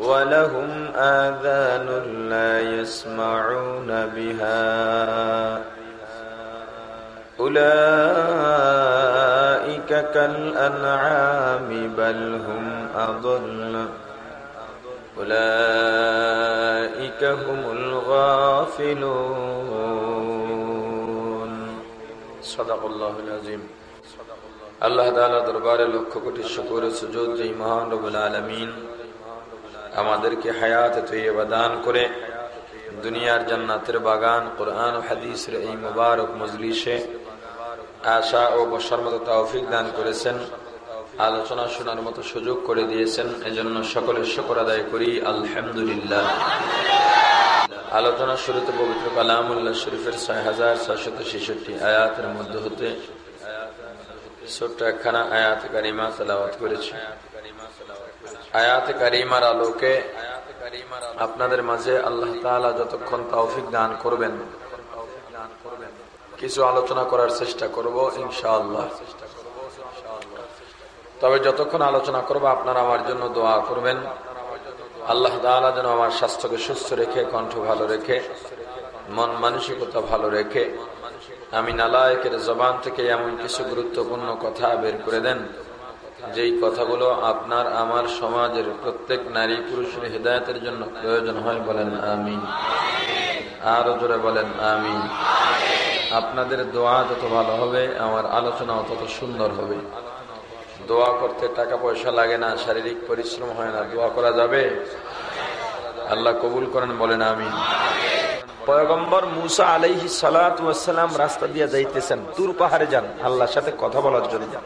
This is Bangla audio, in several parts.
ولهم آذان لا يسمعون بها أولئك كالأنعام بل هم أضل أولئك هم الغافلون صدق الله العظيم আল্লাহ তাআলা দরবারে লক্ষ কোটি শুকর সুজুদ যে মহান রব্বুল আলামিন আমাদেরকে হায়াত তৈয়বা দান করে দুনিয়ার জান্নাতের বাগান, কোরআন হাদিসের এই মুবারক মজলিসে আশা ও বসার মতো তৌফিক দান করেছেন। আলোচনা শোনার মতো সুযোগ করে দিয়েছেন। এজন্য সকলের শকর আদায় করি। আলহামদুলিল্লাহ। আলোচনা শুরুতে পবিত্র কালামুল্লাহ শরীফের ছয় হাজার ছয়শত ছেষট্টি আয়াতের মধ্য হতে ছোট্ট একখানা আয়াত কারিমা তালাওয়াত করেছি। আয়াত কারিমার আলোকে আপনাদের মাঝে আল্লাহ যতক্ষণ তৌফিক দান করবেন, কিছু আলোচনা করার চেষ্টা করব ইনশাআল্লাহ। তবে যতক্ষণ আলোচনা করব, আপনারা আমার জন্য দোয়া করবেন। আল্লাহ তাআলা যেন আমার স্বাস্থ্যকে সুস্থ রেখে, কণ্ঠ ভালো রেখে, মন মানসিকতা ভালো রেখে, আমি নালায়কের জবান থেকে এমন কিছু গুরুত্বপূর্ণ কথা বের করে দেন যেই কথাগুলো আপনার, আমার সমাজের প্রত্যেক নারী পুরুষের হৃদায়তের জন্য প্রয়োজন হয় বলেন আমি আরও জোরে বলেন আমি আপনাদের দোয়া যত ভালো হবে, আমার আলোচনাও তত সুন্দর হবে। দোয়া করতে টাকা পয়সা লাগে না, শারীরিক পরিশ্রম হয় না, দোয়া করা যাবে? আল্লাহ কবুল করেন বলেন আমি পয়গম্বর মুসা আলাইহি সালাম রাস্তা দিয়ে যাইতেছেন তুর পাহাড়ে যান, আল্লাহর সাথে কথা বলার জন্য যান।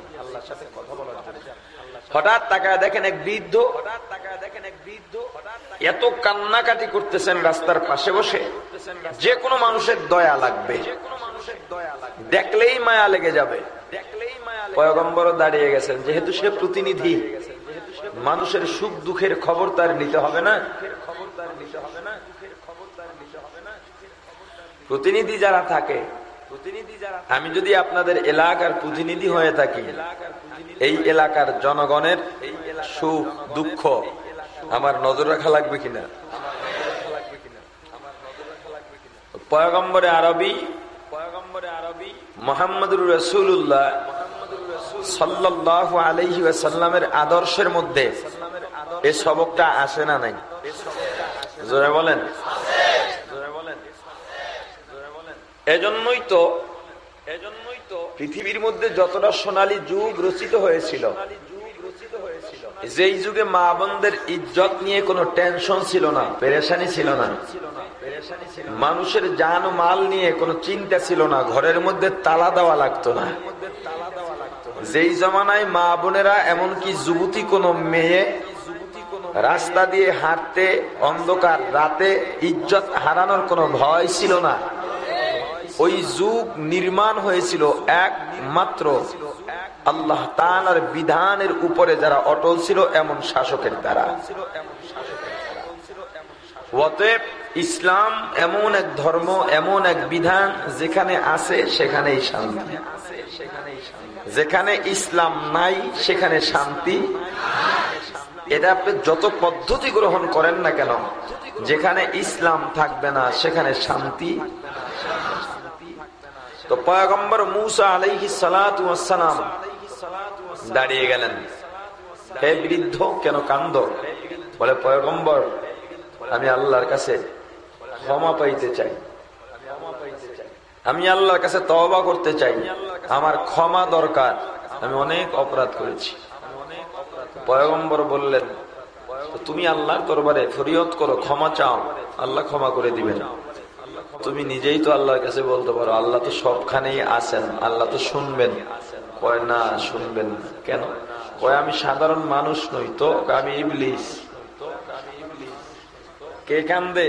হঠাৎ তাকায় দেখেন এক বৃদ্ধ এত কান্নাকাটি করতেছেন রাস্তার পাশে বসে। যে কোনো মানুষের দয়া লাগবে। দেখলেই মায়া লেগে যাবে। পয়গম্বর দাঁড়িয়ে গেছেন। যেহেতু সে প্রতিনিধি, মানুষের সুখ দুঃখের খবর তার নিতে হবে না। প্রতিনিধি যারা থাকে, আমি যদি আপনাদের এলাকার প্রতিনিধি হয়ে থাকি এই এলাকার জনগণের সুখ, দুঃখ আমার নজর রাখা লাগবে কিনা? পয়গম্বরে আরবি পয়গম্বরে আরবি মোহাম্মদুর রসুল্লাহ আদর্শের মধ্যে এই সবকটা আসে না নাই? বলেন। এজন্যই তো এজন্যই পৃথিবীর মধ্যে যতটা সোনালী যুগ রচিত হয়েছিল, যেই যুগে মা বোনদের ইজ্জত নিয়ে কোনো টেনশন ছিল না, পেরেশানি ছিল না। মানুষের ও মাল নিয়ে কোনো চিন্তা ছিল না, ঘরের মধ্যে তালা দেওয়া লাগতো না। যেই জমানায় মা বোনেরা এমনকি যুবতী কোনো মেয়ে রাস্তা দিয়ে হাঁটতে, অন্ধকার রাতে ইজ্জত হারানোর কোনো ভয় ছিল না। ওই যুগ নির্মাণ হয়েছিল একমাত্র আল্লাহ তালার বিধানের উপরে যারা অটল ছিল, এমন শাসকের দ্বারা। অতএব ইসলাম এমন এক ধর্ম, এমন এক বিধান যেখানে আছে, সেখানেই শান্তি। যেখানে ইসলাম নাই, সেখানে শান্তি এটা আপনি যত পদ্ধতি গ্রহণ করেন না কেন, যেখানে ইসলাম থাকবে না, সেখানে শান্তি তো পয়গম্বর মুসা আলাইহি দাঁড়িয়ে গেলেন। হে বৃদ্ধ, কেন কান্দ? বলে, পয়গম্বর, আমি আল্লাহর কাছে ক্ষমা পাইতে চাই। আমি আল্লাহর কাছে তওবা করতে চাই। আমার ক্ষমা দরকার। আমি অনেক অপরাধ করেছি। পয়গম্বর বললেন তুমি আল্লাহর দরবারে ফরিয়ত করো, ক্ষমা চাও। আল্লাহ ক্ষমা করে দিবেন। তুমি নিজেই তো আল্লাহর কাছে বলতে পারো, আল্লাহ তো সবখানেই আছেন, আল্লাহ তো শুনবেন। কয়, না, শুনবেন কেন? কয়, আমি সাধারণ মানুষ নই তো আমি ইবলিস। কে কান্দে?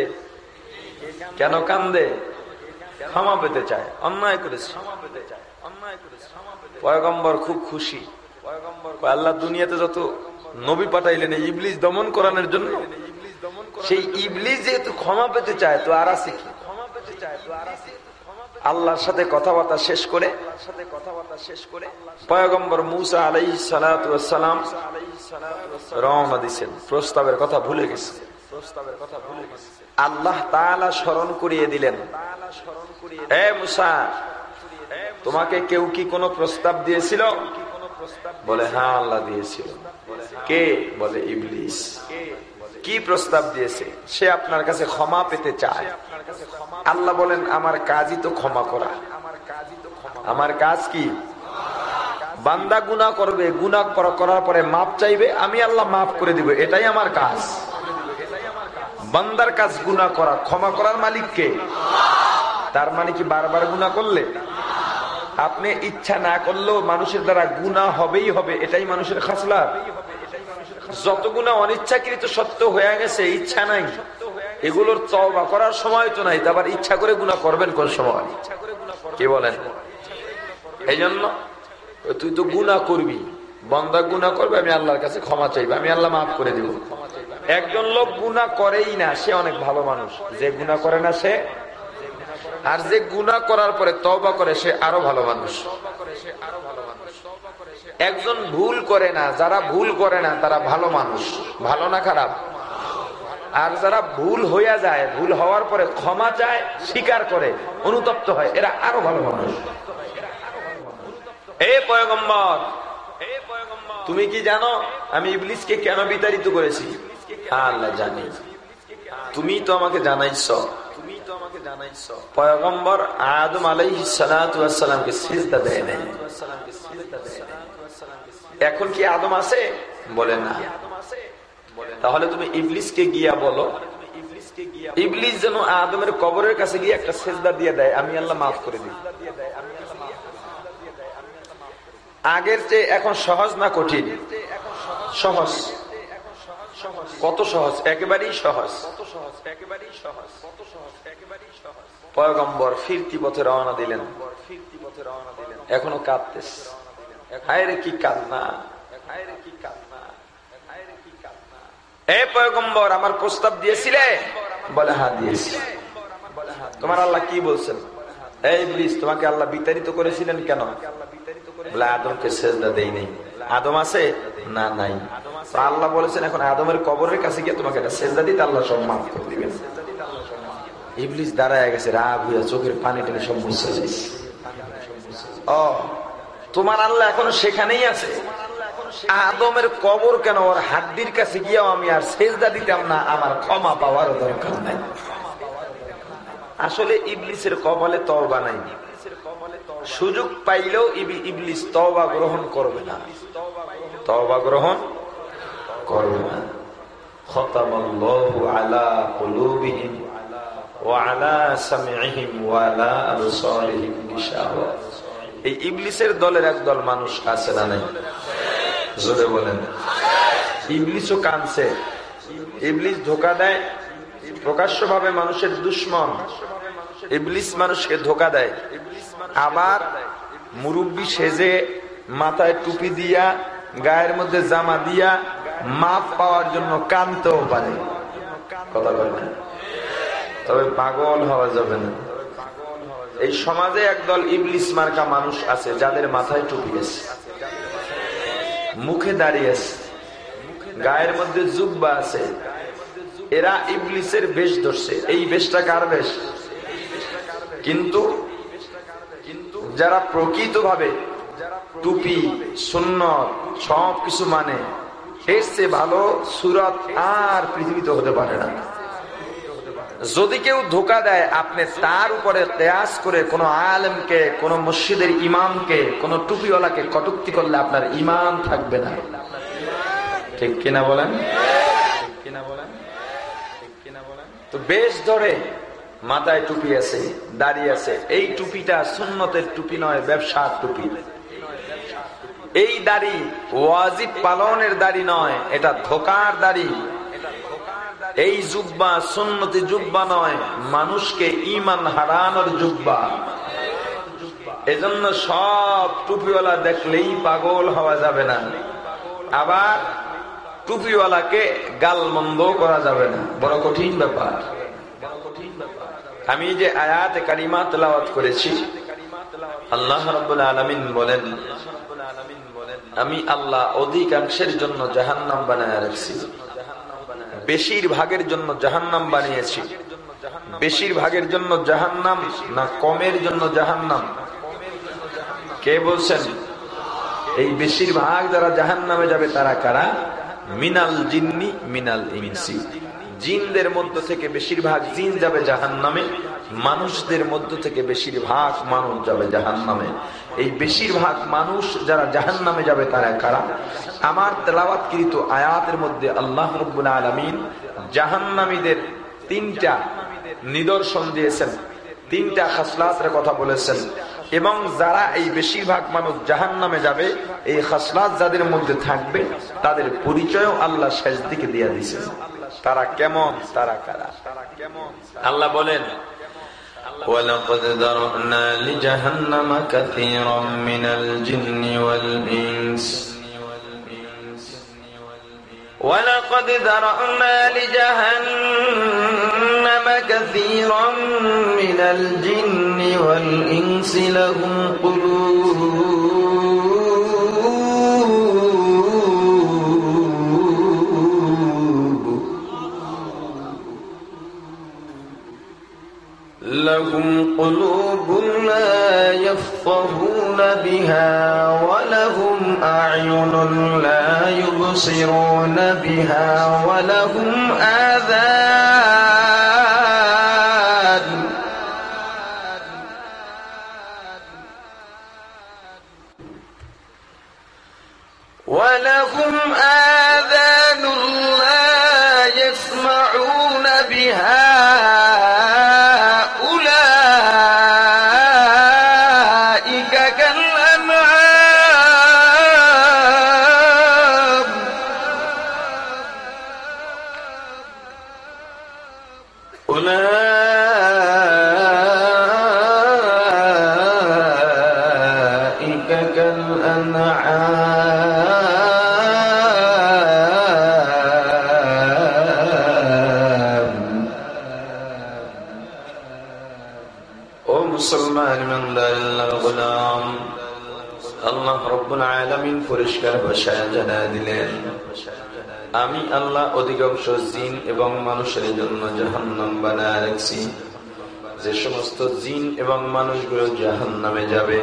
কেন কান্দে? ক্ষমা পেতে চায়। অন্যায় করেছে। পয়গম্বর খুব খুশি। আল্লাহ দুনিয়াতে যত নবী পাঠাইলেন ইবলিস দমন করানোর জন্য, সেই ইবলিস যেহেতু ক্ষমা পেতে চায়, তো আর আছে কি? আল্লাহর সাথে কথাবার্তা শেষ করে পয়গম্বর মুসা আলাই সালাম রওনা দিচ্ছেন প্রস্তাবের কথা ভুলে গেছে। আল্লাহ তালা স্মরণ করিয়ে দিলেন। এ মুসা তোমাকে কেউ কি কোনো প্রস্তাব দিয়েছিল? বলে হ্যাঁ আল্লাহ দিয়েছিল। কে? বলে ইবলিস। কি প্রস্তাব দিয়েছে? সে আপনার কাছে ক্ষমা পেতে চায়। আল্লাহ বলেন আমার কাজই তো ক্ষমা করা। আমার কাজ কি? বান্দা গুনা করবে। গুনা করার পরে মাপ চাইবে। আমি আল্লাহ মাফ করে দিব। এটাই আমার কাজ। বান্দার কাজ গুনা করা। ক্ষমা করার মালিককে তার মানে কি বারবার গুনা করলে? আপনি ইচ্ছা না করলেও মানুষের দ্বারা গুণা হবেই হবে। এটাই মানুষের খাসলা যত গুণা অনিচ্ছাকৃত সত্য হয়ে গেছে, ইচ্ছা নাই। এগুলোর তবা করার সময় তো নাই আবার ইচ্ছা করে গুণা করবেন কোন সময়? কে বলেন? এই জন্য তুই তো গুণা করবি। বন্দা গুণা করবে, আমি আল্লাহর কাছে ক্ষমা চাইবে, আমি আল্লাহ মাফ করে দিব। একজন লোক গুণা করেই না, সে অনেক ভালো মানুষ। যে গুণা করে না, সে আর যে গুণা করার পরে তবা করে, সে আরও ভালো মানুষ। একজন ভুল করে না, যারা ভুল করে না, তারা ভালো মানুষ, ভালো না খারাপ? আর যারা ভুল হইয়া যায়, ভুল হওয়ার পরে ক্ষমা চায়, স্বীকার করে, অনুতপ্ত হয়, এরা আরও ভালো মানুষ। এ পয়গম্বর, তুমি কি জানো, আমি ইবলিসকে কেন বিতাড়িত করেছি? আল্লাহ জানি। তুমি তো আমাকে জানাইছ। পয়গম্বর আদম সিজদা দেয় নাই। এখন কি আদম আছে? বলে না। তাহলে তুমি ইবলিসকে গিয়া বলো। ইবলিস যেন আদমের কবরের কাছে গিয়ে একটা সেজদা দিয়ে দেয়। আমি আল্লাহ মাফ করে দিই। আগের চেয়ে এখন সহজ না কঠিন? সহজ। কত সহজ? একেবারেই সহজ। পয়গম্বর ফিরতি পথে রওনা দিলেন। এখনও কাঁদতেস। হায়রে কি কান্না। এ পয়গম্বর, আমার প্রস্তাব দিয়েছিলে? বলে হ্যাঁ দিয়েছি। তোমার আল্লাহ কি বলছেন? এই ব্লিজ তোমাকে আল্লাহ বিতাড়িত করেছিলেন কেন? আদমকে সেজদা দেই নেই। আদম আছে না নাই? আল্লাহ বলেছেন, এখন আদমের কবরের কাছে গিয়ে তোমাকে একটা সেজদা দিতে আল্লাহ সব দিবেন। ইবলিস দাঁড়ায় গেছে, রাগ হইয়া চোখের পানি টেনে সব যাইছে ও, তোমার আল্লাহ এখন সেখানেই আছে। আদমের কবর কেন? ওর হাড্ডির কাছে গিয়েও আমি আর সেজদা দিতাম না, আমার ক্ষমা পাওয়ার দরকার নাই। আসলে ইবলিসের কবলে তওবা নাই। সুযোগ পাইলেও ইবলিস তবা গ্রহণ করবে না। তবা গ্রহণ করবে না। এই দলের এক দল মানুষ না জোরে বলেন। ধোকা দেয়। প্রকাশ্য ভাবে মানুষের দুশ্মন। ইবলিস মানুষকে ধোকা দেয়। আবার মুরব্বী সেজে মাথায় টুপি দিয়া, গায়ের মধ্যে জামা দিয়া মাপ পাওয়ার জন্য কানতেও পারে। কথা বলবেন তবে পাগল হওয়া যাবে না। এই সমাজে একদল ইবলিস মার্কা মানুষ আছে, যাদের মাথায় টুপি আছে মুখে দাঁড়িয়ে আছে, গায়ের মধ্যে জুব্বা আছে। এরা ইবলিসের বেশ ধরছে। এই বেশটা কার বেশ? কিন্তু যারা প্রকৃত ভাবে টুপি শূন্য সব কিছু মানে এর চেয়ে ভালো সুরত আর পৃথিবীতে হতে পারে না। যদি কেউ ধোকা দেয়, আপনি তার উপরে কেয়াস করে কোন আলেমকে, কোন মসজিদের ইমামকে, কোন টুপিওয়ালাকে কটুক্তি করলে আপনার ইমান থাকবে না। ঠিক কিনা বলেন? ঠিক কিনা বলেন? ঠিক কিনা বলেন? তো বেশ ধরে মাথায় টুপি আছে দাঁড়িয়ে আছে। এই টুপিটা সুন্নতের টুপি নয়, ব্যবসার টুপি। এই দাড়ি ওয়াজিব পালনের দাড়ি নয়, এটা ধোকার দাড়ি। এই জুব্বা সুন্নতি জুব্বা নয়, মানুষকে ইমান হারানোর জুব্বা। এজন্য সব টুপিওয়ালা দেখলেই পাগল হওয়া যাবে না। আবার টুপিওয়ালাকে গাল মন্দ করা যাবে না। বড় কঠিন ব্যাপার। আমি যে আয়াত কারিমা তেলাওয়াত করেছি, আল্লাহ রব্বুল আলমিন বলেন, আমি আল্লাহ অধিকাংশের জন্য জাহান্নাম বানায় রাখছি। বেশিরভাগের জন্য জাহান্নাম বানিয়েছি। বেশিরভাগের জন্য জাহান্নাম না কমের জন্য জাহান্নাম? কে বলছেন? এই বেশিরভাগ যারা জাহান নামে যাবে তারা কারা? মিনাল জিন্নি, মিনাল ইনসি। জিনদের মধ্য থেকে বেশিরভাগ জিন যাবে জাহান নামে মানুষদের মধ্য থেকে বেশিরভাগ মানুষ যাবে জাহান নামে এই বেশিরভাগ মানুষ যারা জাহান নামে যাবে তারা কারা? আমার তেলাওয়াতকৃত আয়াতের মধ্যে আল্লাহ রব্বুল আলমিন জাহান্নামীদের তিনটা নিদর্শন দিয়েছেন, তিনটা খাসলাতের কথা বলেছেন এবং যারা এই বেশিরভাগ মানুষ জাহান নামে যাবে, এই খাসলাত যাদের মধ্যে থাকবে তাদের পরিচয় আল্লাহ শেষ দিকে দিয়ে দিয়েছেন। তারা কেমন তারা কারা আল্লাহ বলেন ولقد ذرأنا لجهنم كثيرا من الجن والإنس ولقد ذرأنا لجهنم كثيرا من الجن والإنس لهم قلوب لهم قلوب لا يفقهون بها ولهم أعين لا يبصرون بها ولهم آذان. ولهم آذان. পরিষ্কার ভাষায় জানা দিলেন আমি আল্লাহ অধিকাংশ জিন এবং মানুষের জন্য জাহান্নাম বানায় রাখছি। যে সমস্ত জিন এবং মানুষগুলো জাহান নামে যাবে,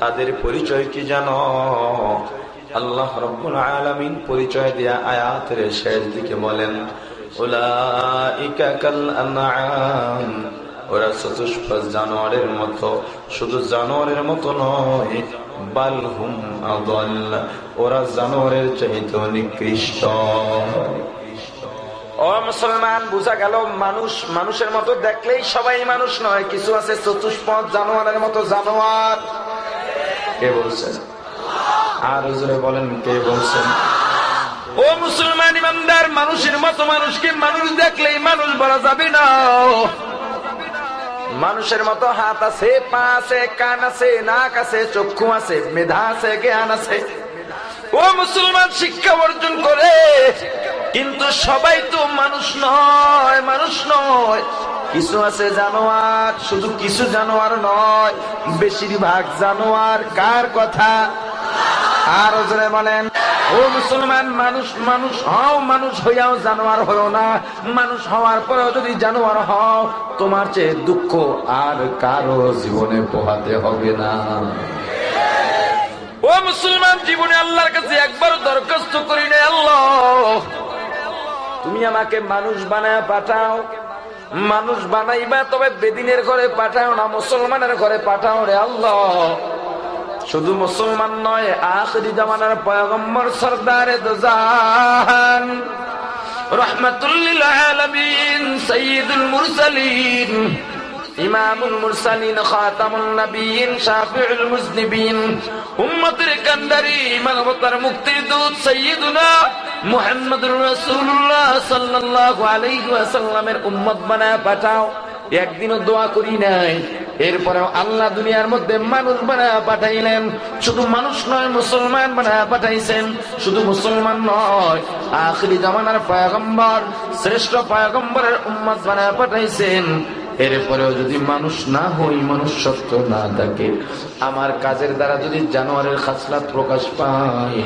তাদের পরিচয় কি জানো? আল্লাহ রব্বুল আলামিন পরিচয় দেয়া আয়াতের শেষ দিকে বলেন ওরা চতুষ্প জানোয়ারের মতো, শুধু জানোয়ারের মতো নয় বালহুম আদল, ওরা জানোয়ারের নিকৃষ্ট। ও মুসলমান, বোঝা গেল মানুষ, মানুষের মতো দেখলেই সবাই মানুষ নয়। কিছু আছে চতুষ্পদ জানোয়ারের মতো জানোয়ার। কে বলছেন আর জোরে বলেন, কে বলছেন ও মুসলমান ইমানদার, মানুষের মতো মানুষকে মানুষ দেখলেই মানুষ বলা যাবে না। মানুষের মতো হাত আছে, পা আছে, কান আছে, নাক আছে, চক্ষু আছে, মেধা আছে, জ্ঞান আছে। ও মুসলমান, শিক্ষা অর্জন করে। কিন্তু সবাই তো মানুষ নয় মানুষ নয়। কিছু আছে জানোয়ার, শুধু কিছু জানোয়ার নয়। বেশিরভাগ জানোয়ার কার কথা? আর ওজনে বলেন, ও মুসলমান, মানুষ মানুষ হও, মানুষ হইয়াও জানোয়ার হও না। মানুষ হওয়ার পরেও যদি জানোয়ার হও, তোমার চেয়ে দুঃখ আর কারও জীবনে পোহাতে হবে না। ও মুসলমান, জীবনে আল্লাহর কাছে একবারও দরখাস্ত করি না আল্লাহ। তুমি আমাকে মানুষ বানায় পাঠাও। মানুষ বানাইবা, তবে বেদিনের ঘরে পাঠাও না, মুসলমানের ঘরে পাঠাও রে, আল্লাহ। শুধু মুসলমান নয়, আখরি জামানার পয়গম্বর সর্দারে দোজান রহমতুল্লিল আলমিন সঈদুল মুরসালিন, ইমামুল মুরসালিন, খাতামুন নবীন, শাফিউল মুজনিবিন, উম্মতের কান্ডারি, মানবতার মুক্তির দূত সাইয়্যিদুনা মুহাম্মদুর রাসূলুল্লাহ সাল্লাল্লাহু আলাইহি ওয়াসাল্লামের উম্মত বানায় পাঠাও। একদিনও দোয়া করি নাই। এরপরেও আল্লাহ দুনিয়ার মধ্যে মানুষ বানায় পাঠাইলেন। শুধু মানুষ নয়, মুসলমান বানায় পাঠাইছেন। শুধু মুসলমান নয়, আখরি জামানার পয়গম্বর, শ্রেষ্ঠ পয়গম্বরের উম্মত বানায় পাঠাইছেন। এরপরেও যদি মানুষ না হই মনুষ্যত্ব না থাকে। আমার কাজের দ্বারা যদি জানোয়ারের খাসলাত প্রকাশ পায়,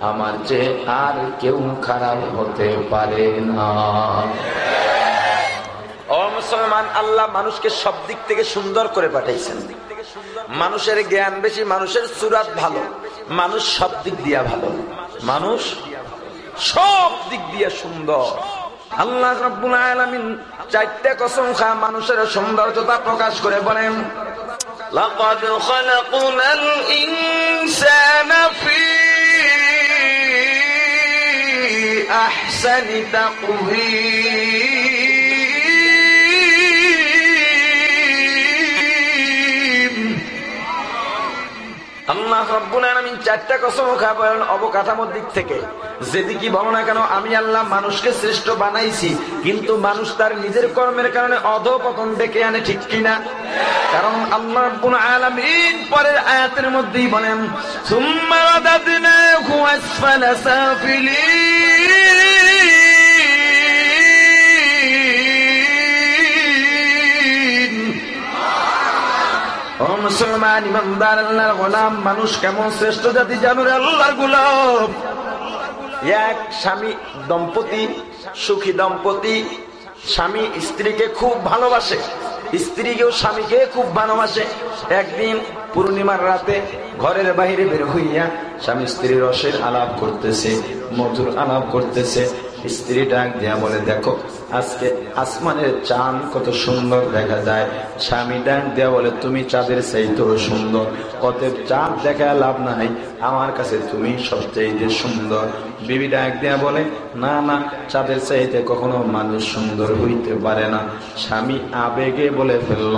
আমার যে আর কেউ খারাপ হতে পারে না। মুসলমান, আল্লাহ মানুষকে সব দিক থেকে সুন্দর করে পাঠাইছেন। মানুষের জ্ঞান বেশি, মানুষের সুরাত ভালো। মানুষ সব দিক দিয়া ভালো। মানুষ সব দিক দিয়া সুন্দর। আল্লাহ রব্বুল আলামিন চারটে কসম খা মানুষের সৌন্দর্যতা প্রকাশ করে বলেন, লাকাদ খালাকনাল ইনসানা ফি আহসানি তাকওয়িম। আল্লাহ রব্বুল আলামিন চারটা কসম খাবেন অবকাঠামোর দিক থেকে। যেদিকে বলো না কেন, আমি আল্লাহ মানুষকে শ্রেষ্ঠ বানাইছি, কিন্তু মানুষ তার নিজের কর্মের কারণে অধপতন ডেকে আনে, ঠিক কিনা? কারণ আল্লাহ রব্বুল আলামিন পরের আয়াতের মধ্যেই বলেন, সুম্মা রাদাদনাহু আসফালা সাফিলিন। মানুষ কেমন শ্রেষ্ঠ জাতি জানুর আল্লাহর গোলাম? এক স্বামী দম্পতি, সুখী দম্পতি, স্বামী স্ত্রীকে খুব ভালোবাসে, স্ত্রীকেও স্বামীকে খুব ভালোবাসে। একদিন পূর্ণিমার রাতে ঘরের বাহিরে বের হইয়া স্বামী স্ত্রীর রসের আলাপ করতেছে, মধুর আলাপ করতেছে স্ত্রী ডাক দিয়া বলে, দেখো, আজকে আসমানের চাঁদ কত সুন্দর দেখা যায়। স্বামী ডাক দিয়া বলে, তুমি চাঁদের চাইতেও সুন্দর। অতএব চাঁদ দেখা লাভ নাই, আমার কাছে তুমি সবচেয়ে সুন্দর। বিবি ডাক দিয়া বলে, না না, চাঁদের চাইতে কখনো মানুষ সুন্দর হইতে পারে না। স্বামী আবেগে বলে ফেলল,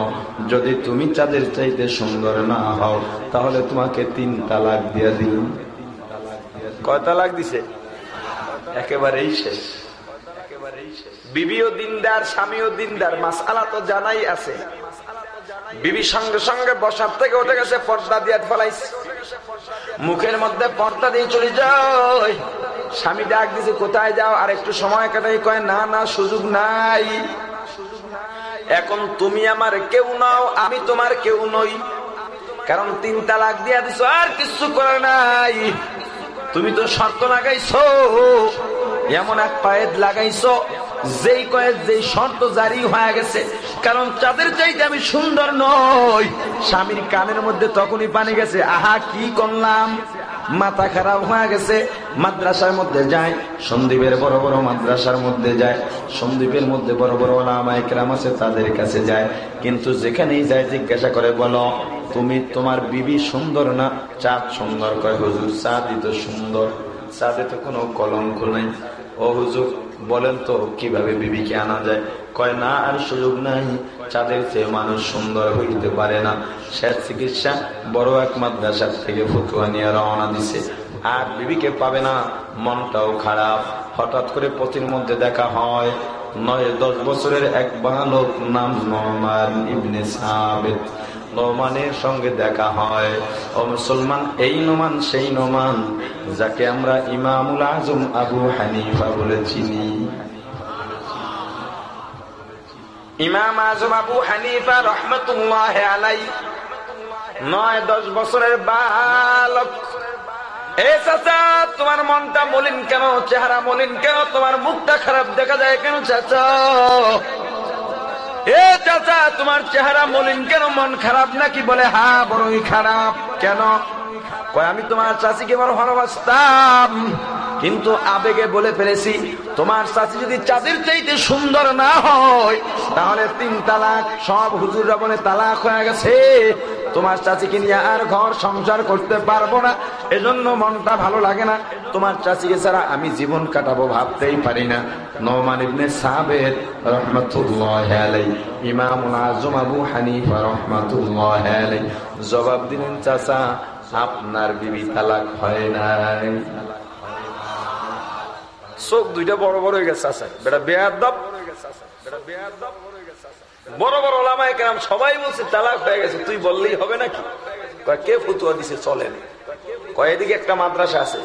যদি তুমি চাঁদের চাইতে সুন্দর না হও, তাহলে তোমাকে তিন তালাক দিয়া দিল কয় তালাক দিছে? একেবারেই শেষ। বিবিও দিনদার, স্বামীও দিনদার মাসালা তো জানাই আছে। বিবি সঙ্গে সঙ্গে বসার থেকে উঠে গেছে, পর্দা দিয়ে ফেলাইছে। মুখের মধ্যে পর্দা দিয়ে চলে যাই। স্বামী ডাক দিছে, কোথায় যাও? আর একটু সময় কাটাই, কয়, না না, সুযোগ নাই। এখন তুমি আমার কেউ নাও, আমি তোমার কেউ নই। কারণ তিন তালাক দিয়া দিছ, আর কিছু করে নাই। তুমি তো শর্ত লাগাইছো। এমন এক পায়েদ লাগাইছো, যেই কয়েক যেই শর্ত জারি হয়ে গেছে। কারণ চাঁদের চাইতে আমি সুন্দর নই। স্বামীর কানের মধ্যে তখনই পানি গেছে। আহা, কি করলাম? মাথা খারাপ হয়ে গেছে। মাদ্রাসার মধ্যে যায় সন্দীপের বড় বড় মাদ্রাসার মধ্যে যায় সন্দীপের মধ্যে বড় বড় ওলামাইকরাম আছে তাদের কাছে যায় কিন্তু যেখানেই যায় জিজ্ঞাসা করে, বলো তুমি তোমার বিবি সুন্দর না? চাঁদ সুন্দর কয়, হুজুর, চাঁদই তো সুন্দর। চাঁদে তো কোনো কলঙ্ক নাই। ও হুজুর, বলেন তো, কীভাবে বিবিকে আনা যায়? কয়, না, আর সুযোগ নাই। চাঁদের চেয়ে মানুষ সুন্দর হইতে পারে না। শেষ চিকিৎসা বড় এক মাদ্রাসার থেকে ফতুয়া নিয়ে রওনা দিছে। আর বিবিকে পাবে না। মনটাও খারাপ। হঠাৎ করে পতির মধ্যে দেখা হয়। নয়, দশ বছরের এক বালক নাম নমান ইবনে সাবেদ নোমানের সঙ্গে দেখা হয়। ও মুসলমান, এই নোমান, সেই নোমান, যাকে আমরা ইমামুল আজম আবু হানিফা বলে চিনি। ইমাম আজম আবু হানিফা রহমতুল্লাহ আলাই, নয়, দশ বছরের বালক। এ চাচা, তোমার মনটা মলিন কেন? চেহারা মলিন কেন? তোমার মুখটা খারাপ দেখা যায় কেন, চাচা? এ চাচা, তোমার চেহারা মলিন কেন? মন খারাপ নাকি? বলে, হা, বড়ই খারাপ। কেন? কয়, আমি তোমার চাষিকে বড় ভালোবাসতাম। কিন্তু আবেগে বলে ফেলেছি, তোমার চাচি যদি চাঁদের চাইতে সুন্দর না হয়, তাহলে তিন তালাক, সব হুজুররা বলে তালাক হয়ে গেছে। তোমার চাচিকে নিয়ে আর ঘর সংসার করতে পারব না, এজন্য মনটা ভালো লাগে না। তোমার চাচিকে ছাড়া আমি জীবন কাটাবো ভাবতেই পারি না। নমান ইবনে সাবের রহমতুল্লাহ আলাই ইমামুল আজম আবু হানিফা রহমতুল্লাহ আলাই জবাব দিলেন, চাচা, আপনার বিবি তালাক হয় নাই। চোখ দুইটা বড় বড় হয়ে গেছে, আছে। বেটা বেয়ার দপ বড় বড় ওলামায় কেরাম সবাই বলছে, তালাক হয়ে গেছে, তুই বললেই হবে নাকি? কে ফতুয়া দিছে, চলেন। কয়েদিকে একটা মাদ্রাসা আছে।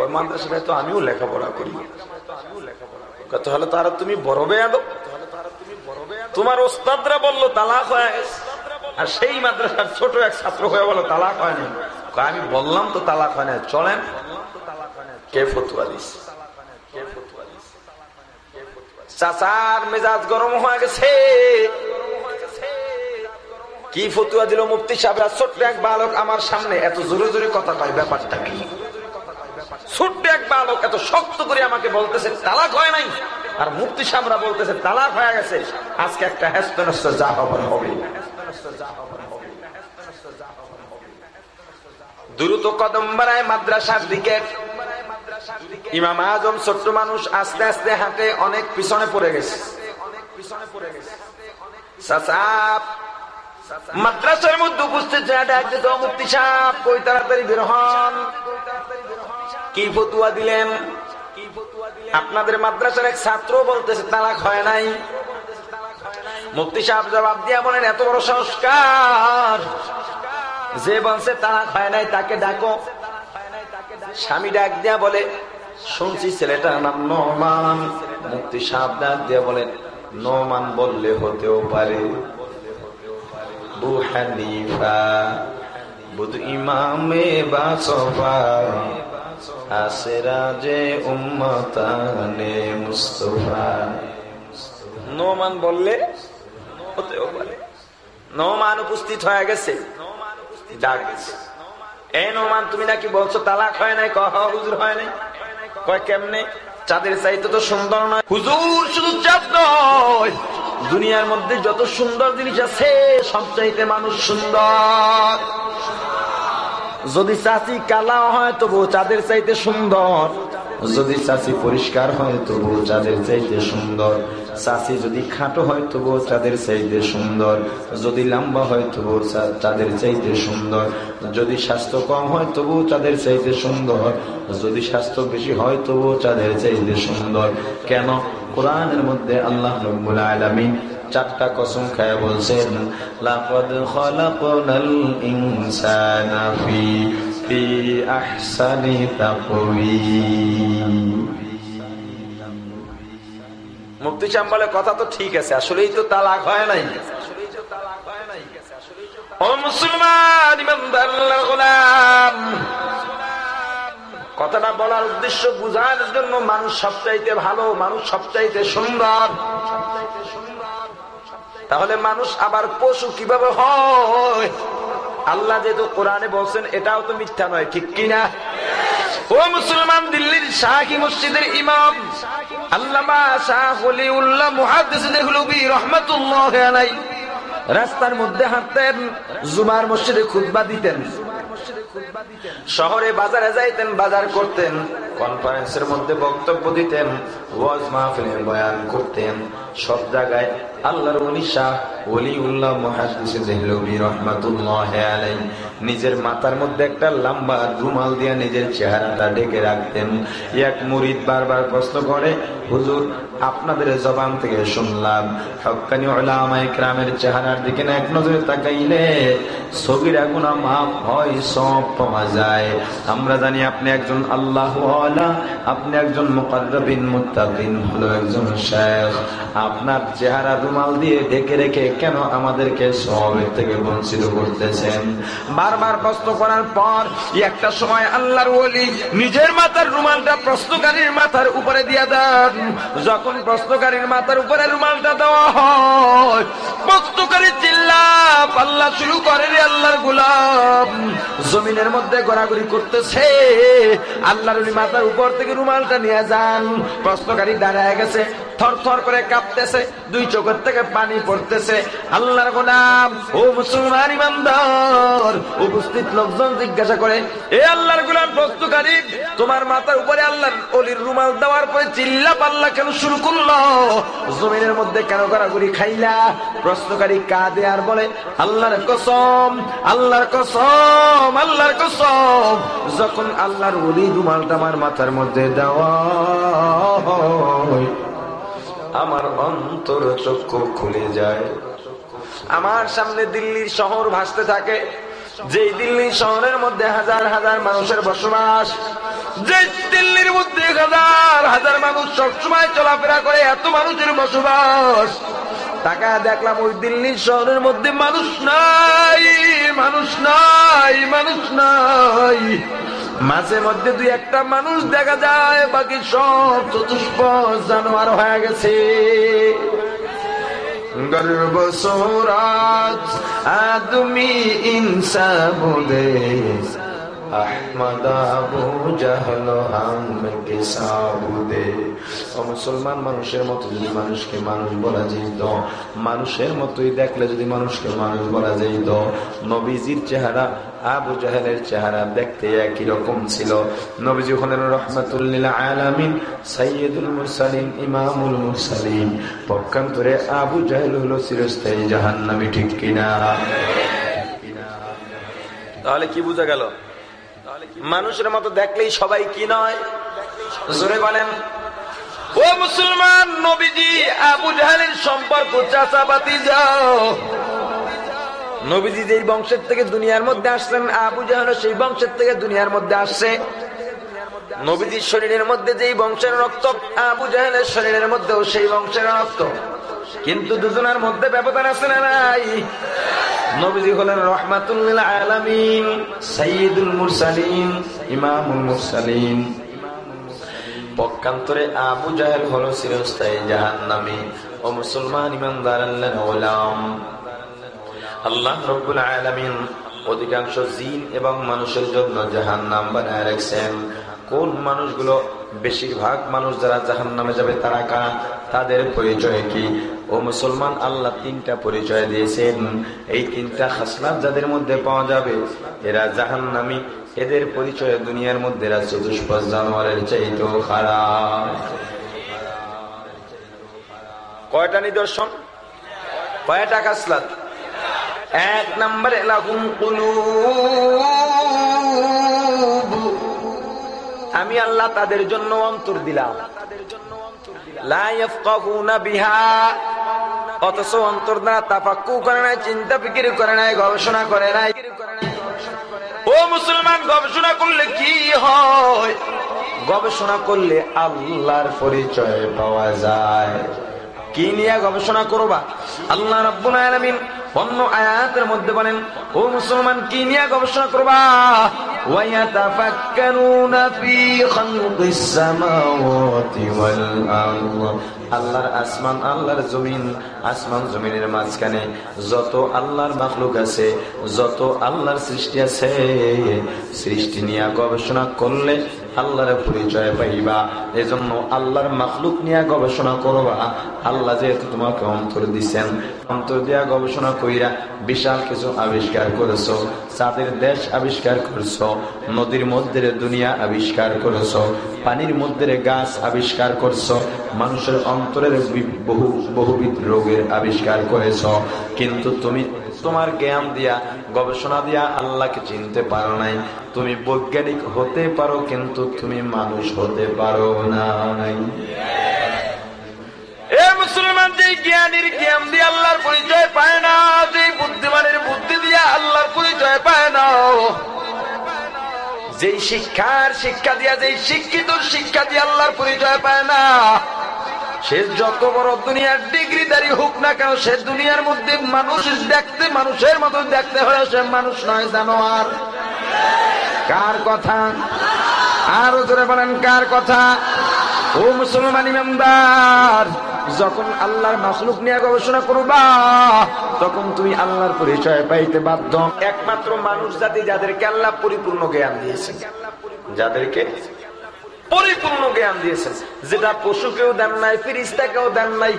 ওই তো আমিও লেখাপড়া করি। তাহলে তো আর তুমি বড় বেয়াদ তোমার ওস্তাদরা বলল, তালাক হয়ে গেছে। আর সেই মাদ্রাসার ছোট এক ছাত্র হয়ে বলো তালাক হয় আমি বললাম তো তালাক হয় না চলেন, কে ফতুয়া দিছে? চাচার মেজাজ গরম হয়ে গেছে। কি ফতুয়া দিল মুফতি সাহেবরা ছোট্ট এক বালক আমার সামনে এত জোরে জোরে কথা কয়, ব্যাপারটা কি? ছোট্ট এক বালক এত শক্ত করে আমাকে বলতেছে, তালাক হয় নাই? আর মুফতি সাহেবরা বলতেছে, তালাক হয়ে গেছে। আজকে একটা হ্যাস্ত যা হবার হবে। দ্রুত কদম বাড়ায় মাদ্রাসার দিকে ইমাম আজম ছোট্ট মানুষ আস্তে আস্তে হাঁটে অনেক পিছনে পড়ে গেছে। মাদ্রাসার মধ্যে উপস্থিত তাড়াতাড়ি বের হন। কি ফতুয়া দিলেন? আপনাদের মাদ্রাসার এক ছাত্র বলতেছে, তালাক হয় নাই। মুক্তি সাহেব জবাব দিয়া বলেন, এত বড় সংস্কার। যে বলছে তালাক হয় নাই, তাকে ডাকো। স্বামী ডাক দিয়া বলে শুনছি ছেলেটার নাম নমান। মুক্তি সাপ দিয়া বলেন, নমান বললে হতেও পারে। বুধ ইমামে মুস্তফা। নমান বললে হতেও পারে। উপস্থিত হয়ে গেছে। গেছে এই নোমান, তুমি নাকি বলছো তালাক হয় নাই? কহ, হুজুর হয় নাই? কয় কেমনে? চাঁদের চাইতে তো সুন্দর নয়। হুজুর, শুধু চাঁদ নয়। দুনিয়ার মধ্যে যত সুন্দর জিনিস আছে সব চাইতে মানুষ সুন্দর। যদি চাষি কালা হয় তবু চাঁদের চাইতে সুন্দর। যদি চাষি পরিষ্কার হয় তবু চাঁদের চাইতে সুন্দর। চাষি যদি খাটো হয় তবু চাঁদের চাইতে সুন্দর। যদি লম্বা হয় তবু চাঁদের চাইতে সুন্দর। যদি স্বাস্থ্য কম হয় তবু চাঁদের চাইতে সুন্দর। যদি স্বাস্থ্য বেশি হয় তবু চাঁদের চাইতে সুন্দর। কেন? কোরআনের মধ্যে আল্লাহ রব্বুল আলামিন চারটা কসম খায় বলছেন মুক্তি বলে, কথা তো ঠিক আছে, আসলেই তো তালাক হয় নাই। গোলাম, কথাটা বলার উদ্দেশ্য বুঝার জন্য মানুষ সবচাইতে ভালো, মানুষ সবচাইতে সুন্দর। তাহলে মানুষ আবার পশু কীভাবে হয়? আল্লাহ যেহেতু কোরআনে বলছেন, এটাও তো মিথ্যা নয়, ঠিক কিনা? ও মুসলমান, দিল্লির শাহি মসজিদের ইমাম আল্লামা শাহ উল্লাহ মুহাদ্দিস দেহলুবি রহমাতুল্লাহ রাস্তার মধ্যে হাঁটতেন, জুমার মসজিদে খুতবা দিতেন। শহরে বাজারে যাইতেন, বাজার করতেন কনফারেন্সের মধ্যে বক্তব্য দিতেন, ওয়াজ মাহফিলের বয়ান করতেন। সব জায়গায় আল্লাহর ওলি শাহ ওলি উল্লাহ মহাদিসে দেহলবি রহমাতুল্লাহ আলাই নিজের মাথার মধ্যে একটা লম্বা রুমাল দিয়ে নিজের চেহারাটা ডেকে রাখতেন। এক মুরিদ বারবার প্রশ্ন করে, হুজুর, আপনাদের জবান থেকে শুনলাম, হকানি ওলামাই গ্রামের চেহারার দিকে না এক নজরে তাকাইলে? ছবির গুণা মাপ হয় সব পাওয়া যায়। আমরা জানি আপনি একজন আল্লাহ আপনি একজন মোকাদ্দিন মুত্তাকিন হলো একজন শেখ। আপনার চেহারা রুমাল দিয়ে ঢেকে রেখে কেন আমাদেরকে সবের থেকে বঞ্চিত করতেছেন? বারবার প্রশ্ন করার পর একটা সময় আল্লাহর ওলি নিজের মাথার রুমালটা প্রশ্নকারীর মাথার উপরে দিয়ে দেন। যখন প্রশ্নকারীর মাথার উপরে রুমালটা দেওয়া হয়, প্রশ্নকারী চিল্লা পাল্লা শুরু করে রে আল্লাহর গুলাম জমিনের মধ্যে করতেছে। আল্লাহর মাথার উপর থেকে রুমালটা নিয়ে যান। প্রশ্নকারী দাঁড়ায় গেছে থর থর করে কাঁপতেছে, দুই চোখের থেকে পানি পড়তেছে। আল্লাহর গোলাম ও মুসলমান ইমানদার, উপস্থিত লোকজন জিজ্ঞাসা করে, এ আল্লাহর গোলাম প্রস্তুকারী তোমার মাথার উপরে আল্লাহর অলির রুমাল দেওয়ার পরে চিল্লা পাল্লা কেন শুরু করল? জমিনের মধ্যে কেন গড়াগড়ি খাইলা? প্রশ্নকারী কাঁদে আর বলে, আল্লাহর কসম আল্লাহর কসম আল্লাহর কসম। যখন আল্লাহর অলি রুমালটা আমার মাথার মধ্যে দেওয়া আমার অন্তর চক্ষু খুলে যায়। আমার সামনে দিল্লির শহর ভাসতে থাকে। যে দিল্লি শহরের মধ্যে হাজার হাজার মানুষের বসবাস যে দিল্লির মধ্যে হাজার হাজার মানুষ সবসময় চলাফেরা করে, এত মানুষের বসবাস। টাকা দেখলাম ওই দিল্লির শহরের মধ্যে মানুষ নাই মানুষ নাই মানুষ নাই। মাঝে মধ্যে দুই একটা মানুষ দেখা যায়, বাকি সব চতুষ্প জানোয়ার হয়ে গেছে। গর্ব সৌরাজ, আদমি ইনসা বুদে মুসলমান মানুষের মতো যদি মানুষকে মানুষ বলা যেত মানুষের মতোই দেখলে যদি মানুষকে মানুষ বলা যেত নবীজির চেহারা, আবু জাহেলের চেহারা দেখতে একই রকম ছিল। নবীজি হলেন রহমাতুল্লিল আলামিন সাইয়দুল মুরসালিন, ইমামুল মুরসালিন। পক্ষান্তরে আবু জাহেল হলো চিরস্থায়ী জাহান্নামী, ঠিক কিনা? তাহলে কি বুঝা গেল? মানুষের মতো দেখলেই সবাই কি নয়? জোরে বলেন। ও মুসলমান নবীজি, আবু জাহালের সম্পর্ক চাচাবাতি যাও। নবীজি যেই বংশের থেকে দুনিয়ার মধ্যে আসছেন আবু জাহাল সেই বংশের থেকে দুনিয়ার মধ্যে আসছে। নবীজির শরীরের মধ্যে যেই বংশের রক্ত, আবু জাহালের শরীরের মধ্যেও সেই বংশের রক্ত। কিন্তু দুজনের মধ্যে ব্যবধান আছে না নাই? নবীজি হলেন রহমাতুল্লিল আলামিন সাইয়দুল মুরসালিন, ইমামুল মুরসালিন। পক্ষান্তরে আবু জাহেল হলো চিরস্থায়ী জাহান্নামী ও মুসলমান ইমানদার আল্লাহ আল্লাহ রব্বুল আলামিন অধিকাংশ জিন এবং মানুষের জন্য জাহান নাম বানায় রাখছেন। কোন মানুষগুলো বেশিরভাগ মানুষ যারা জাহান নামে যাবে তারা কারা? তাদের পরিচয় কি? ও মুসলমান, আল্লাহ তিনটা পরিচয় দিয়েছেন। এই তিনটা খাসলাত যাদের মধ্যে পাওয়া যাবে, এরা জাহান নামি এদের পরিচয় দুনিয়ার মধ্যে এরা চতুষ্পদ জানোয়ারের চাইতেও খারাপ। কয়টা নিদর্শন? কয়টা খাসলাত? এক নম্বরে লাগুম আমি আল্লাহ তাদের জন্য অন্তর দিলাম। অথচ অন্তর দ্বারা তাপাক্কু করে নাই চিন্তা ফিকির করে নাই, গবেষণা করে নাই। ও মুসলমান, গবেষণা করলে কি হয়? গবেষণা করলে আল্লাহর পরিচয় পাওয়া যায়। কি নিয়ে গবেষণা করবা? আল্লাহ রব্বুল আলামিন অন্য আয়াতের মধ্যে বলেন, ও মুসলমান, কি নিয়ে গবেষণা করবা? আল্লাহর আসমান, আল্লাহর জমিন, আসমান জমিনের মাঝখানে যত আল্লাহর মাখলুক আছে, যত আল্লাহর সৃষ্টি আছে, সৃষ্টি নিয়ে গবেষণা করলে আল্লাহর পরিচয় পাইবা। এজন্য আল্লাহর মাখলুক নিয়ে গবেষণা করবা। আল্লাহ যেহেতু তোমাকে অন্তর দিচ্ছেন অন্তর দিয়া গবেষণা কইরা বিশাল কিছু আবিষ্কার করেছ, চাঁদের দেশ আবিষ্কার করছ, নদীর মধ্যে দুনিয়া আবিষ্কার করেছ, পানির মধ্যে গাছ আবিষ্কার করছ, মানুষের অন্তরের বহু, বহুবিধ রোগের আবিষ্কার করেছ। কিন্তু তুমি তোমার জ্ঞান দিয়া, গবেষণা দিয়া আল্লাহকে চিনতে পারো নাই। তুমি বৈজ্ঞানিক হতে পারো, কিন্তু তুমি মানুষ হতে পারো যে জ্ঞানীর জ্ঞান দিয়ে আল্লাহর পরিচয় পায় না যে বুদ্ধিমানের বুদ্ধি দিয়ে আল্লাহর পরিচয় পায় না। যেই শিক্ষার শিক্ষা দিয়া, যেই শিক্ষিত শিক্ষা দিয়ে আল্লাহর পরিচয় পায় না, সে যত বড় দুনিয়ার ডিগ্রি দাঁড়ি হোক না কেন, সে দুনিয়ার মধ্যে মানুষ দেখতে, মানুষের মতো দেখতে হয় সে মানুষ নয় জানো আর কার কথা? আরও জোরে বলেন, কার কথা? ও মুসলমান ইমামদার যখন আল্লাহর মাসলুক নিয়ে গবেষণা করবা, তখন তুমি আল্লাহর পরিচয় পাইতে বাধ্য। একমাত্র মানুষ জাতি যাদেরকে আল্লাহ পরিপূর্ণ জ্ঞান দিয়েছেন। যাদেরকে পরিপূর্ণ জ্ঞান দিয়েছেন। যেটা পশুকেও দেন নাই, ফিরিস্তাকেও দেন নাই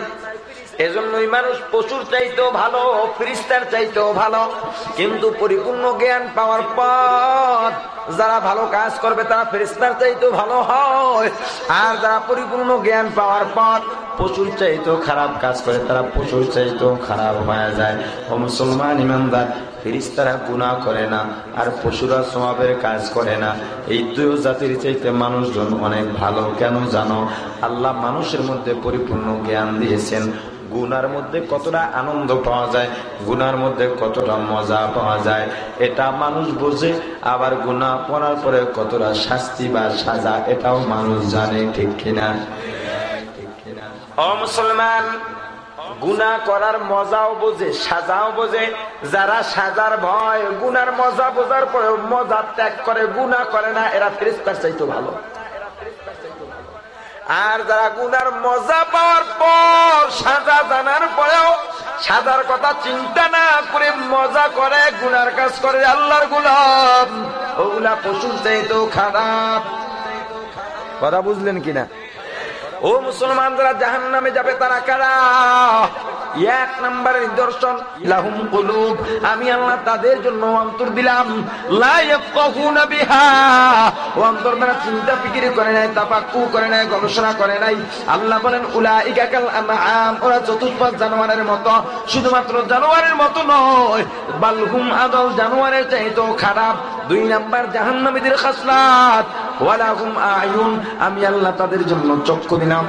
এজন্যই মানুষ পশুর চাইতেও ভালো, ফিরিস্তার চাইতেও ভালো। কিন্তু পরিপূর্ণ জ্ঞান পাওয়ার পর যারা ভালো কাজ করবে, তারা ফেরিস্তার চাইতেও ভালো হয়। আর যারা পরিপূর্ণ জ্ঞান পাওয়ার পর পশুর চাইতেও খারাপ কাজ করে, তারা পশুর চাইতেও খারাপ হয়ে যায়। ও মুসলমান ইমানদার, ফিরিস্তারা গুণা করে না, আর পশুরা সমাবের কাজ করে না। এই দুই জাতির চাইতে মানুষজন অনেক ভালো। কেন জানো? আল্লাহ মানুষের মধ্যে পরিপূর্ণ জ্ঞান দিয়েছেন। গুনার মধ্যে কতটা আনন্দ পাওয়া যায়, গুনার মধ্যে কতটা মজা পাওয়া যায়, এটা মানুষ বোঝে, আবার গুণা পড়ার পরে কতটা শাস্তি বা সাজা, এটাও মানুষ জানে, ঠিক কিনা? মুসলমান গুনা করার মজাও বোঝে, সাজাও বোঝে, যারা সাজার ভয়, গুনার মজা বোঝার পরে মজা ত্যাগ করে গুনা করে না, এরা ফেরিস্তার চাইতো ভালো। আর যারা গুনার মজা পাওয়ার পর সাজা জানার পরেও সাজার কথা চিন্তা না করে মজা করে, গুনার কাজ করে আল্লাহর গুলাম। ওগুলা পশুর চাইতেও খারাপ। কথা বুঝলেন কিনা? ও মুসলমান যারা জাহান নামে যাবে তারা কারা? এক নম্বরের নিদর্শন, লাহুম কুলুব। আমি আল্লাহ তাদের জন্য অন্তর দিলাম। বিহা। অন্তর দ্বারা চিন্তা ফিকির করে নাই তাপাক্কু করে নাই, গবেষণা করে নাই। আল্লাহ বলেন উলা ইকাকাল আম ওরা চতুষ্পদ জানোয়ারের মতো। শুধুমাত্র জানোয়ারের মতো নয়, বালহুম আদল জানোয়ারের চাইতেও খারাপ। দুই নাম্বার জাহান্নামীদের খাসলাত। আমি আল্লাহ তাদের জন্য চক্ষু দিলাম।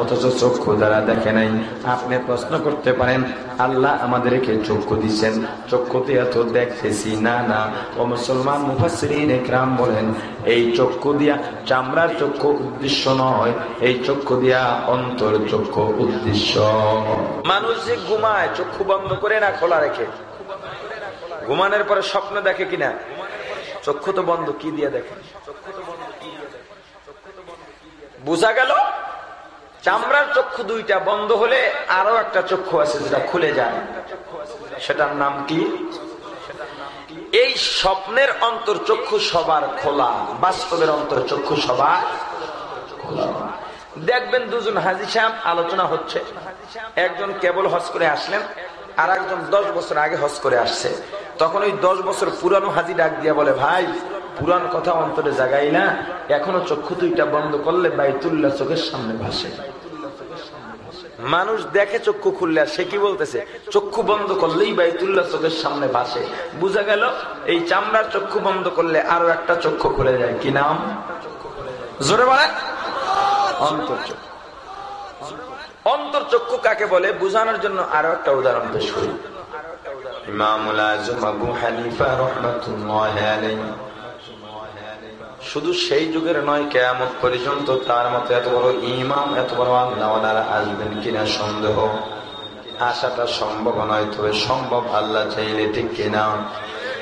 অথচ চক্ষু দ্বারা দেখে নাই। আপনি প্রশ্ন করতে পারেন, আল্লাহ আমাদেরকে চক্ষু দিচ্ছেন চক্ষু দিয়ে তো দেখতেছি, না না। ও মুসলমান মুফাসসিরিন একরাম বলেন, এই চক্ষু দিয়া চামড়ার চক্ষু উদ্দেশ্য নয়, এই চক্ষু দিয়া অন্তর চক্ষু উদ্দেশ্য। মানুষ যে ঘুমায়, চক্ষু বন্ধ করে না, খোলা রেখে। ঘুমানোর পরে স্বপ্ন দেখে কিনা? চক্ষু তো বন্ধ, কি দিয়ে দেখে? বোঝা গেল? চামড়ার চক্ষু দুইটা বন্ধ হলে আরও একটা চক্ষু আছে যেটা খুলে যায়। সেটার নাম কি? এই স্বপ্নের অন্তর চক্ষু সবার খোলা, বাস্তবের অন্তর চক্ষু সবার দেখবেন দুজন হাজি সাহেব, আলোচনা হচ্ছে। একজন কেবল হজ করে আসলেন আর একজন দশ বছর আগে হজ করে আসছে। তখন ওই দশ বছর পুরানো হাজি ডাক দিয়া বলে, ভাই, পুরান কথা অন্তরে জাগাই না। এখনও চক্ষু দুইটা বন্ধ করলে বাইতুল্লাহ চোখের সামনে ভাসে। মানুষ দেখে চক্ষু খুললে সে কি বলতেছে? চক্ষু বন্ধ করলেই বাইতুল্লাহ চোখের সামনে ভাসে। বুঝা গেল, এই চামড়ার চক্ষু বন্ধ করলে আরও একটা চক্ষু খুলে যায়। কি নাম? জোরে বলে অন্তর্চক্ষু। অন্তর্চক্ষু কাকে বলে বুঝানোর জন্য আরও একটা উদাহরণ পেশ করি। শুধু সেই যুগের নয় কেয়ামত পর্যন্ত তার মতো এত বড় ইমাম এত বড় আল্লাহ আসবেন কিনা সন্দেহ? আশাটা সম্ভব নয় তবে সম্ভব আল্লাহ চাইলে ঠিক কিনা?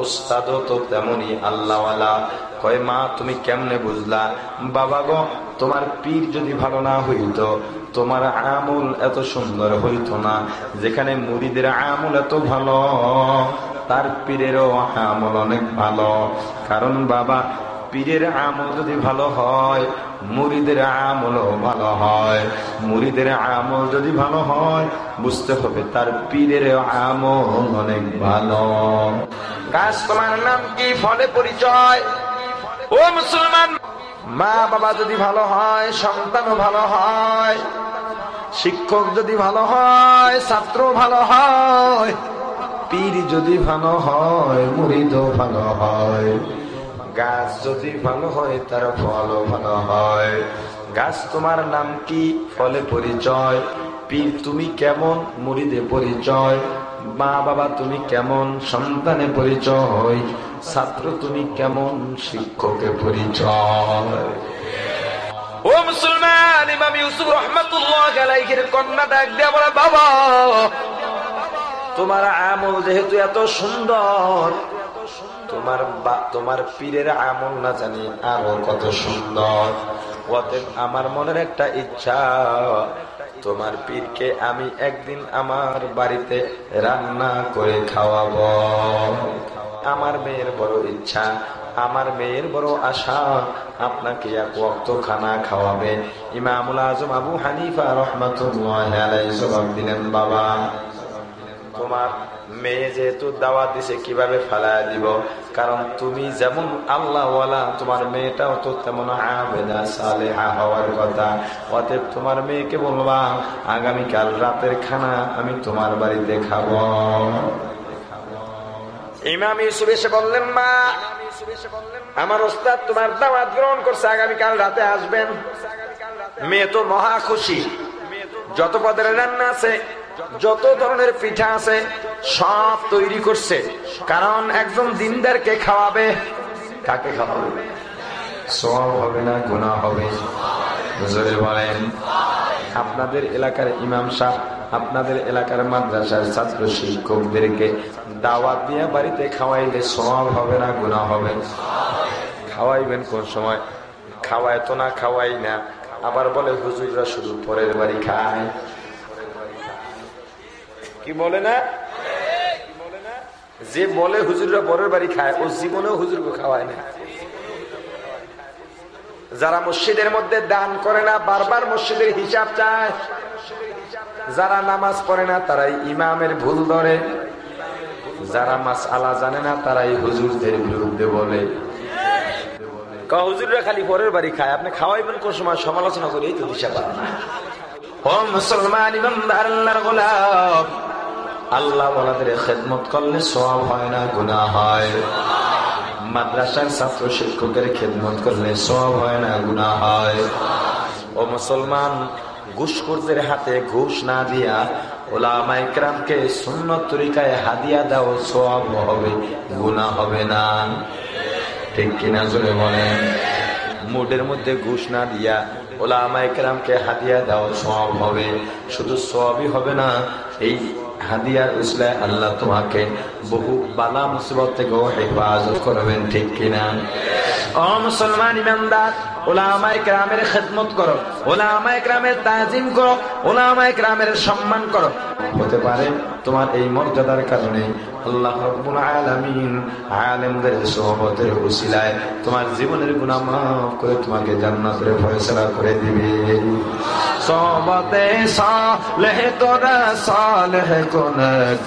ওস্তাদও তো তেমনই আল্লাহওয়ালা। কয়, মা, তুমি কেমনে বুঝলা? বাবা গো, তোমার পীর যদি ভালো না হইত, তোমার আমল এত সুন্দর হইত না। যেখানে মুড়িদের আমল এত ভালো, তার পীরেরও আমল অনেক ভালো। কারণ বাবা পীরের আমল যদি ভালো হয় মুড়িদের আমলও ভালো হয়। মুড়িদের আমল যদি ভালো হয়, বুঝতে হবে তার পীরের আমল অনেক ভালো। গাছ তোমার নাম কি? ফলে পরিচয়। ও মুসলমান মা বাবা যদি ভালো হয়, সন্তানও ভালো হয়, শিক্ষক যদি ভালো হয় ছাত্র ভালো হয়, পীর যদি ভালো হয় মুড়িদও ভালো হয়। গাছ যদি ভালো হয়, তার ফলও ভালো হয়। গাছ তোমার নাম কি? ফলে পরিচয়। পীর তুমি কেমন? মুড়িদে পরিচয়। মা, বাবা, তুমি কেমন? সন্তানে পরিচয়। ছাত্র, তুমি কেমন? শিক্ষকের পরিচয়। ও মুসলমান, ইমাম ইউসুফ রহমতুল্লাহ কন্যা ডাক বলে, বাবা, তোমার আমল যেহেতু এত সুন্দর তোমার তোমার পীরের আমল না জানি আরও কত সুন্দর। অতএব আমার মনের একটা ইচ্ছা, তোমার পীরকে আমি একদিন আমার বাড়িতে রান্না করে খাওয়াব। আমার মেয়ের বড় ইচ্ছা, আমার মেয়ের বড় আশা, আপনাকে এক ওক্ত খানা খাওয়াবে। ইমামুল আজম আবু হানিফা রহমতুল্লাহ জবাব দিলেন, বাবা তোমার মেয়ে যেহেতু দাওয়াত দিছে, কীভাবে ফেলায় দিব? কারণ তুমি যেমন আল্লাহওয়ালা, তোমার মেয়েটাও তো তেমন আবেদা সালেহা হওয়ার কথা। অতএব তোমার মেয়েকে বলবা, আগামীকাল রাতের খানা আমি তোমার বাড়িতে খাব। ইমাম ইউসুফ এসে বললেন, মা, আমার ওস্তাদ তোমার দাওয়াত গ্রহণ করছে, আগামীকাল রাতে আসবেন। মেয়ে তো মহা খুশি। যত পদের রান্না আছে যত ধরনের পিঠা আছে, সব তৈরি করছে। কারণ একজন দিনদারকে খাওয়াবে, কাকে খাওয়াবে? সব হবে না গুণা হবে। বলেন, আপনাদের এলাকার ইমাম সাহ আপনাদের এলাকার মাদ্রাসার ছাত্র শিক্ষকদেরকে দাওয়াত দিয়ে বাড়িতে খাওয়াইলে সব হবে না গুণা হবে? খাওয়াইবেন কোন সময়? খাওয়ায় তো না, খাওয়াই না। আবার বলে, হুজুররা শুধু পরের বাড়ি খায়। কি বলে না? যে বলে হুজুররা বরের বাড়ি খায়, ও জীবনেও হুজুরকে খাওয়ায় না। যারা মসজিদের মধ্যে দান করে না, বারবার মসজিদের হিসাব চায়। যারা নামাজ পড়ে না, তারাই ইমামের ভুল ধরে। যারা মাস আলা জানে না, তারাই হুজুরদের বিরুদ্ধে বলে। হুজুররা খালি পরের বাড়ি খায়, আপনি খাওয়াইবেন কোন সময়? সমালোচনা করে, এই তো না ও মুসলমান আল্লাহর গোলাপ আল্লাহ বলাদের খেদমত করলে সব হয় না গুণা হয়। মাদ্রাসার ছাত্র শিক্ষকের খেদমত করলে সব হয় না গুণা হয়। ও মুসলমান, ঘুষখোরদের হাতে ঘুষ না দিয়া ওলামাইকরামকে শূন্য তরিকায় হাদিয়া দাও সব হবে গুণা হবে না। ঠিক কিনা জোরে বলেন? মুডের মধ্যে ঘুষ না দিয়া ওলামাইকরামকে হাদিয়া দাও সব হবে। শুধু সবই হবে না, এই হাদিয়ার উসলায় আল্লাহ তোমাকে বহু বালা মুসিবত থেকে হেফাজত করবেন, ঠিক কিনা? ও মুসলমান ইমানদার, ওলামায় গ্রামের খেদমত করো, ওলামায় গ্রামের তাজিম করো, ওলামায় গ্রামের সম্মান করো। হতে পারে তোমার এই মর্যাদার কারণে আল্লাহ রব্বুল আলামিন আলেমদের উসিলায় তোমার জীবনের গুনাহ মাফ করে তোমাকে জান্নাতের ফয়সালা করে দিবে। সোহবতে সালেহ তোরা সালেহ কোনাত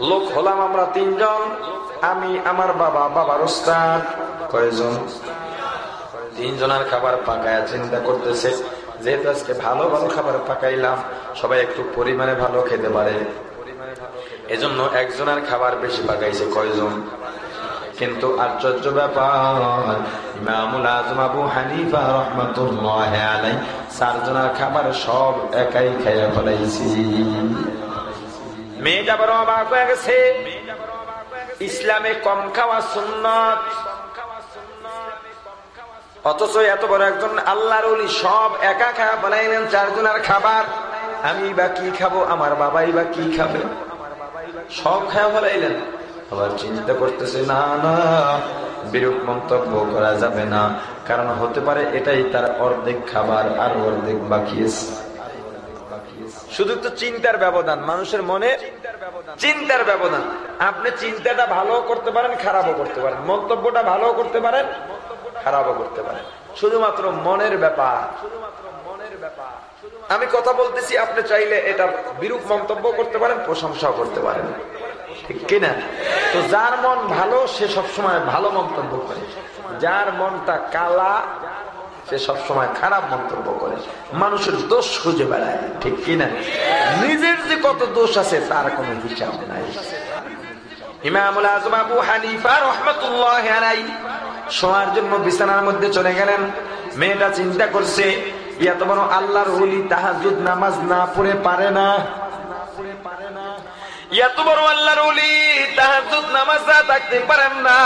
লোক হলাম আমরা তিনজন, আমি, আমার বাবা, বাবার ওস্তাদ। কয়জন? তিনজনের খাবার পাকায় চিন্তা করতেছে, যেহেতু আজকে ভালো ভালো খাবার পাকাইলাম, সবাই একটু পরিমাণে ভালো খেতে পারে। এজন্য একজনের খাবার বেশি পাকাইছে কয়জন? কিন্তু আশ্চর্য ব্যাপার, ইমামুল আজম আবু হানিফা রহমতুল্লাহ আলাই চারজনের খাবার সব একাই খাইয়া ফেলাইছি। মেয়েটা বড় অবাক হয়ে গেছে। ইসলামে কম খাওয়া সুন্নত। অথচ এত বড় একজন আল্লাহর সব একা খাওয়া বানাইলেন চারজনের খাবার। আমি বা কি খাব, আমার বাবাই বা কি খাবে? সব খাওয়া ফেলাইলেন। আবার চিন্তা করতেছে, না না, বিরূপ মন্তব্য করা যাবে না। কারণ হতে পারে এটাই তার অর্ধেক খাবার আর অর্ধেক বাকি আছে। শুধু তো চিন্তার ব্যবধান, মানুষের মনে চিন্তার ব্যবধান। আপনি চিন্তাটা ভালো করতে পারেন, খারাপও করতে পারেন। মন্তব্যটা ভালো করতে পারেন, খারাপও করতে পারেন। শুধুমাত্র মনের ব্যাপার। আমি কথা বলতেছি, আপনি চাইলে এটা বিরূপ মন্তব্য করতে পারেন, প্রশংসাও করতে পারেন। ঠিক কিনা? তো যার মন ভালো, সে সবসময় ভালো মন্তব্য করে। যার মনটা কালা সে সবসময় খারাপ মন্তব্য করে। মানুষের দোষ খুঁজে বেড়ায়, ঠিক কিনা নিজের যে কত দোষ আছে, তার কোনো হিসাব নাই। শোয়ার জন্য বিছানার মধ্যে চলে গেলেন। মেয়েটা চিন্তা করছে বড় আল্লাহর তাহাজুদ নামাজ না পড়ে পারে না। আল্লাহর নামাজ পারেন না।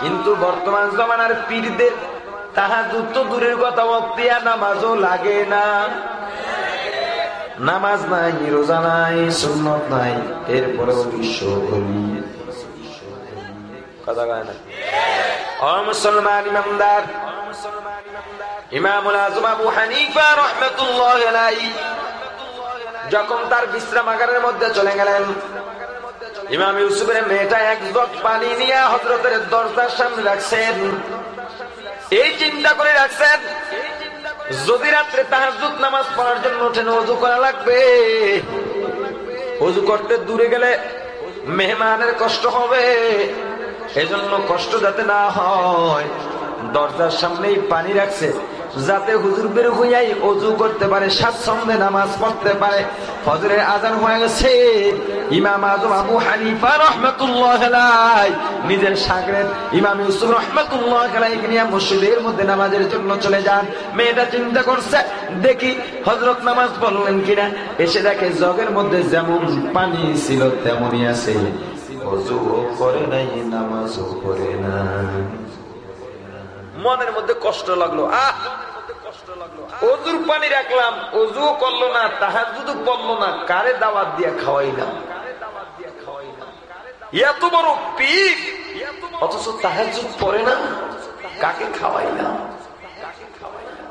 কিন্তু বর্তমান জমানার পীরদের তাহাজুদ তো দূরের কথা অক্তিয়া নামাজও লাগে না। নামাজ নাই, রোজা নাই, সুন্নত নাই এরপরেও বিশ্ব যখন তার বিশ্রামাগারের মধ্যে চলে গেলেন, ইমাম ইউসুফের মেয়েটা এক জগ পানি নিয়ে হজরতের দরজার সামনে রাখছেন। এই চিন্তা করে রাখছেন, যদি রাত্রে তাহাজুদ নামাজ পড়ার জন্য ওঠেন অজু করা লাগবে অজু করতে দূরে গেলে মেহমানের কষ্ট হবে, এজন্য কষ্ট যাতে না হয়। দরজার সামনেই পানি রাখছে। যাতে হুজুর বের হইয়াই অজু করতে পারে, স্বাচ্ছন্দ্যে নামাজ পড়তে পারে। ফজরের আজান হয়ে গেছে। ইমাম আজম আবু হানিফা রহমতুল্লাহ নিজের সাগরের ইমাম ইউসুফ রহমতুল্লাহ নিয়ে মসজিদের মধ্যে নামাজের জন্য চলে যান। মেয়েটা চিন্তা করছে, দেখি হজরত নামাজ পড়লেন কিনা। এসে দেখে জগের মধ্যে যেমন পানি ছিল, তেমনই আছে। অজু করে নাই, নামাজও করে না মনের মধ্যে কষ্ট লাগল। আহ! অজুর পানি রাখলাম, অজু করল না তাহার যদি পড়ল না, কারে দাওয়াত দিয়ে খাওয়াইলাম? এত বড় পিক অথচ তাহার যুগ পরে না, কাকে খাওয়াইলাম?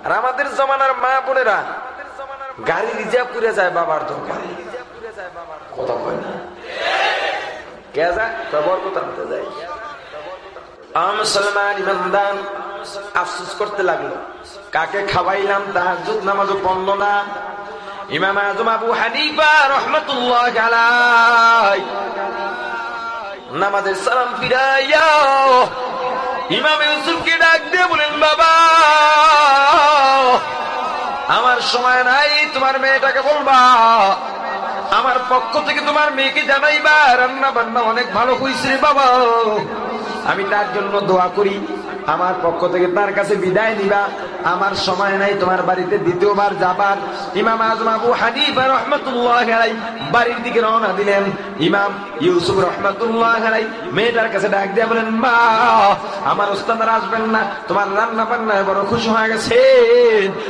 আর আমাদের জমানার মা বোনেরা, গাড়ি রিজার্ভ করে যায় বাবার দরকারে কথা কয় না? কে যায়? বরকত আনতে যায়। মুসলমান ইমানদান আফসুস করতে লাগল। কাকে খাওয়াইলাম তাহার যুগ নামাজও পড়ল না। ইমাম আজম আবু হানিফা রহমতুল্লাহ নামাজের সালাম ফিরাইয়া ইমাম ইউসুফকে ডাক দিয়ে বলেন, বাবা, আমার সময় নাই, তোমার মেয়েটাকে বলবা। আমার পক্ষ থেকে তোমার মেয়েকে জানাইবা রান্না বান্না অনেক ভালো হয়েছে বাবা। আমি তার জন্য দোয়া করি। আমার পক্ষ থেকে তার কাছে বিদায় নিবা। আমার সময় নাই, তোমার বাড়িতে দ্বিতীয়বার যাবার। ইমাম আজম আবু হানিফা রহমতুল্লাহ বাড়ির দিকে রওনা দিলেন। ইমাম ইউসুফ রহমতুল্লাহ মেয়েটার কাছে ডাক দিয়ে বলেন, মা, আমার ওস্তাদার আসবেন না। তোমার রান্না বান্নায় বড় খুশি হয়ে গেছে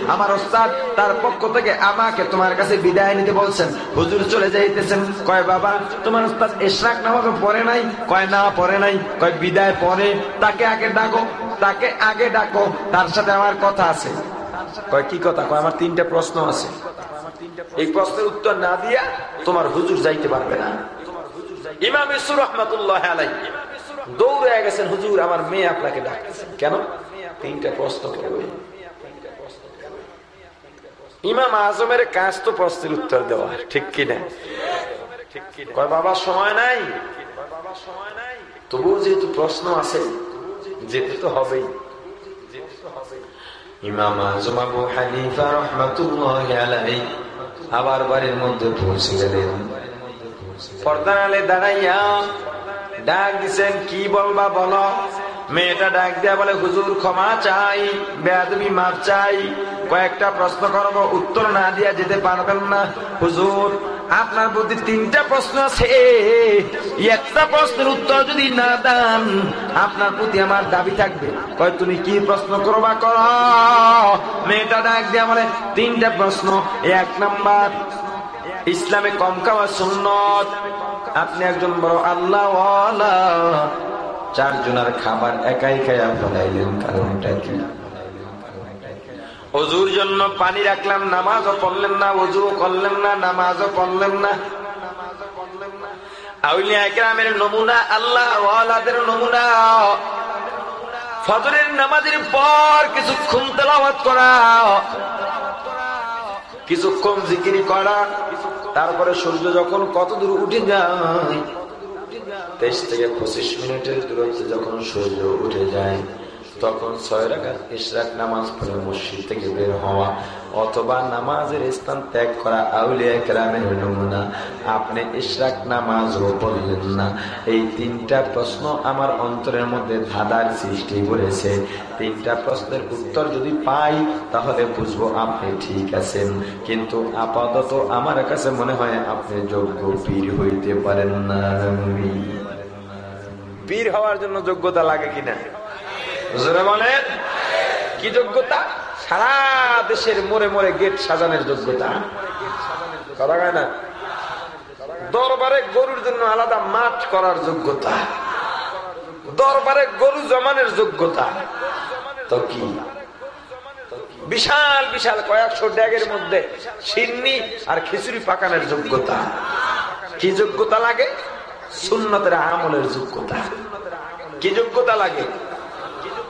আমার ওস্তাদ তার পক্ষ থেকে আমাকে তোমার কাছে বিদায় নিতে বলছেন। হুজুর চলে যাইতেছেন। কয়, বাবা, তোমার ওস্তাদ এশরাক নামাজ পড়ে নাই? কয়, না, পড়ে নাই। কয়, বিদায় পরে। তাকে আগে ডাকো। তাকে আগে ডাকো, তার সাথে আমার কথা আছে। কয়, কি কথা? কয়, আমার তিনটা প্রশ্ন আছে। এই প্রশ্নের উত্তর না দিয়া তোমার হুজুর যাইতে পারবে না। ইমাম ইসুর রহমতুল্লাহ দৌড়ে গেছেন, হুজুর, আমার মেয়ে আপনাকে ডাকতেছেন কেন? তিনটা প্রশ্ন করবে। ইমাম আজমের কাজ তো প্রশ্নের উত্তর দেওয়া, ঠিক কিনা কয়, বাবা, সময় নাই? তবুও যেহেতু প্রশ্ন আছে যেতে তো হবেই। ইমাম আজম আবু হানিফা রহমাতুল্লাহ আলাই আবার বাড়ির মধ্যে পৌঁছে গেলেন পর্দার আলে দাঁড়াইয়া ডাক দিছেন, কি বলবা বলো? মেয়েটা ডাক দেয়া বলে, হুজুর ক্ষমা চাই, বেয়াদবি মাপ চাই, কয়েকটা প্রশ্ন করব, উত্তর না দিয়া যেতে পারবেন না। হুজুর আপনার প্রতি তিনটা প্রশ্ন আছে। একটা প্রশ্নের উত্তর যদি না দেন, আপনার প্রতি আমার দাবি থাকবে। কয়, তুমি কি প্রশ্ন করবা কর? মেয়েটা ডাক দেয়া বলে, তিনটা প্রশ্ন। এক নাম্বার, ইসলামে কম খাওয়া সুন্নত। আপনি একজন বড় আল্লাহ চারজনের খাবার একাই খাইয়া ফেলাইলেন, কারণটা কি? অজুর জন্য পানি রাখলাম, নামাজও পড়লেন না অজুও করলেন না, নামাজও পড়লেন না। আউলিয়া একরামের নমুনা, আল্লাহ ওয়ালাদের নমুনা। ফজরের নামাজের পর কিছুক্ষণ তেলাওয়াত করা। কিছুক্ষণ জিকিরি করা। তারপরে সূর্য যখন কত দূর উঠে যায়, তেইশ থেকে পঁচিশ মিনিটের দূরত্বে যখন সূর্য উঠে যায়। তখন ছয় রাখাত ইশরাক নামাজ পড়ে মসজিদ থেকে বের হওয়া অথবা নামাজের স্থান ত্যাগ করা আউলিয়া গ্রামের নমুনা। আপনি ইশরাক নামাজও পড়লেন না। এই তিনটা প্রশ্ন আমার অন্তরের মধ্যে ধাঁধার সৃষ্টি করেছে। তিনটা প্রশ্নের উত্তর যদি পাই, তাহলে বুঝব আপনি ঠিক আছেন। কিন্তু আপাতত আমার কাছে মনে হয় আপনি যোগ্য পীর হইতে পারেন না পীর হওয়ার জন্য যোগ্যতা লাগে কিনা? কি যোগ্যতা? সারা দেশের মোড়ে মোড়ে গেট সাজানোর যোগ্যতা। হয় না? দরবারে গরুর জন্য আলাদা মাঠ করার যোগ্যতা। দরবারে গরু জমানের যোগ্যতা। তো কি? বিশাল বিশাল কয়েকশো ড্যাগের মধ্যে সিন্নি আর খিচুড়ি পাকানোর যোগ্যতা। কি যোগ্যতা লাগে? সুন্নতের আমলের যোগ্যতা। কি যোগ্যতা লাগে?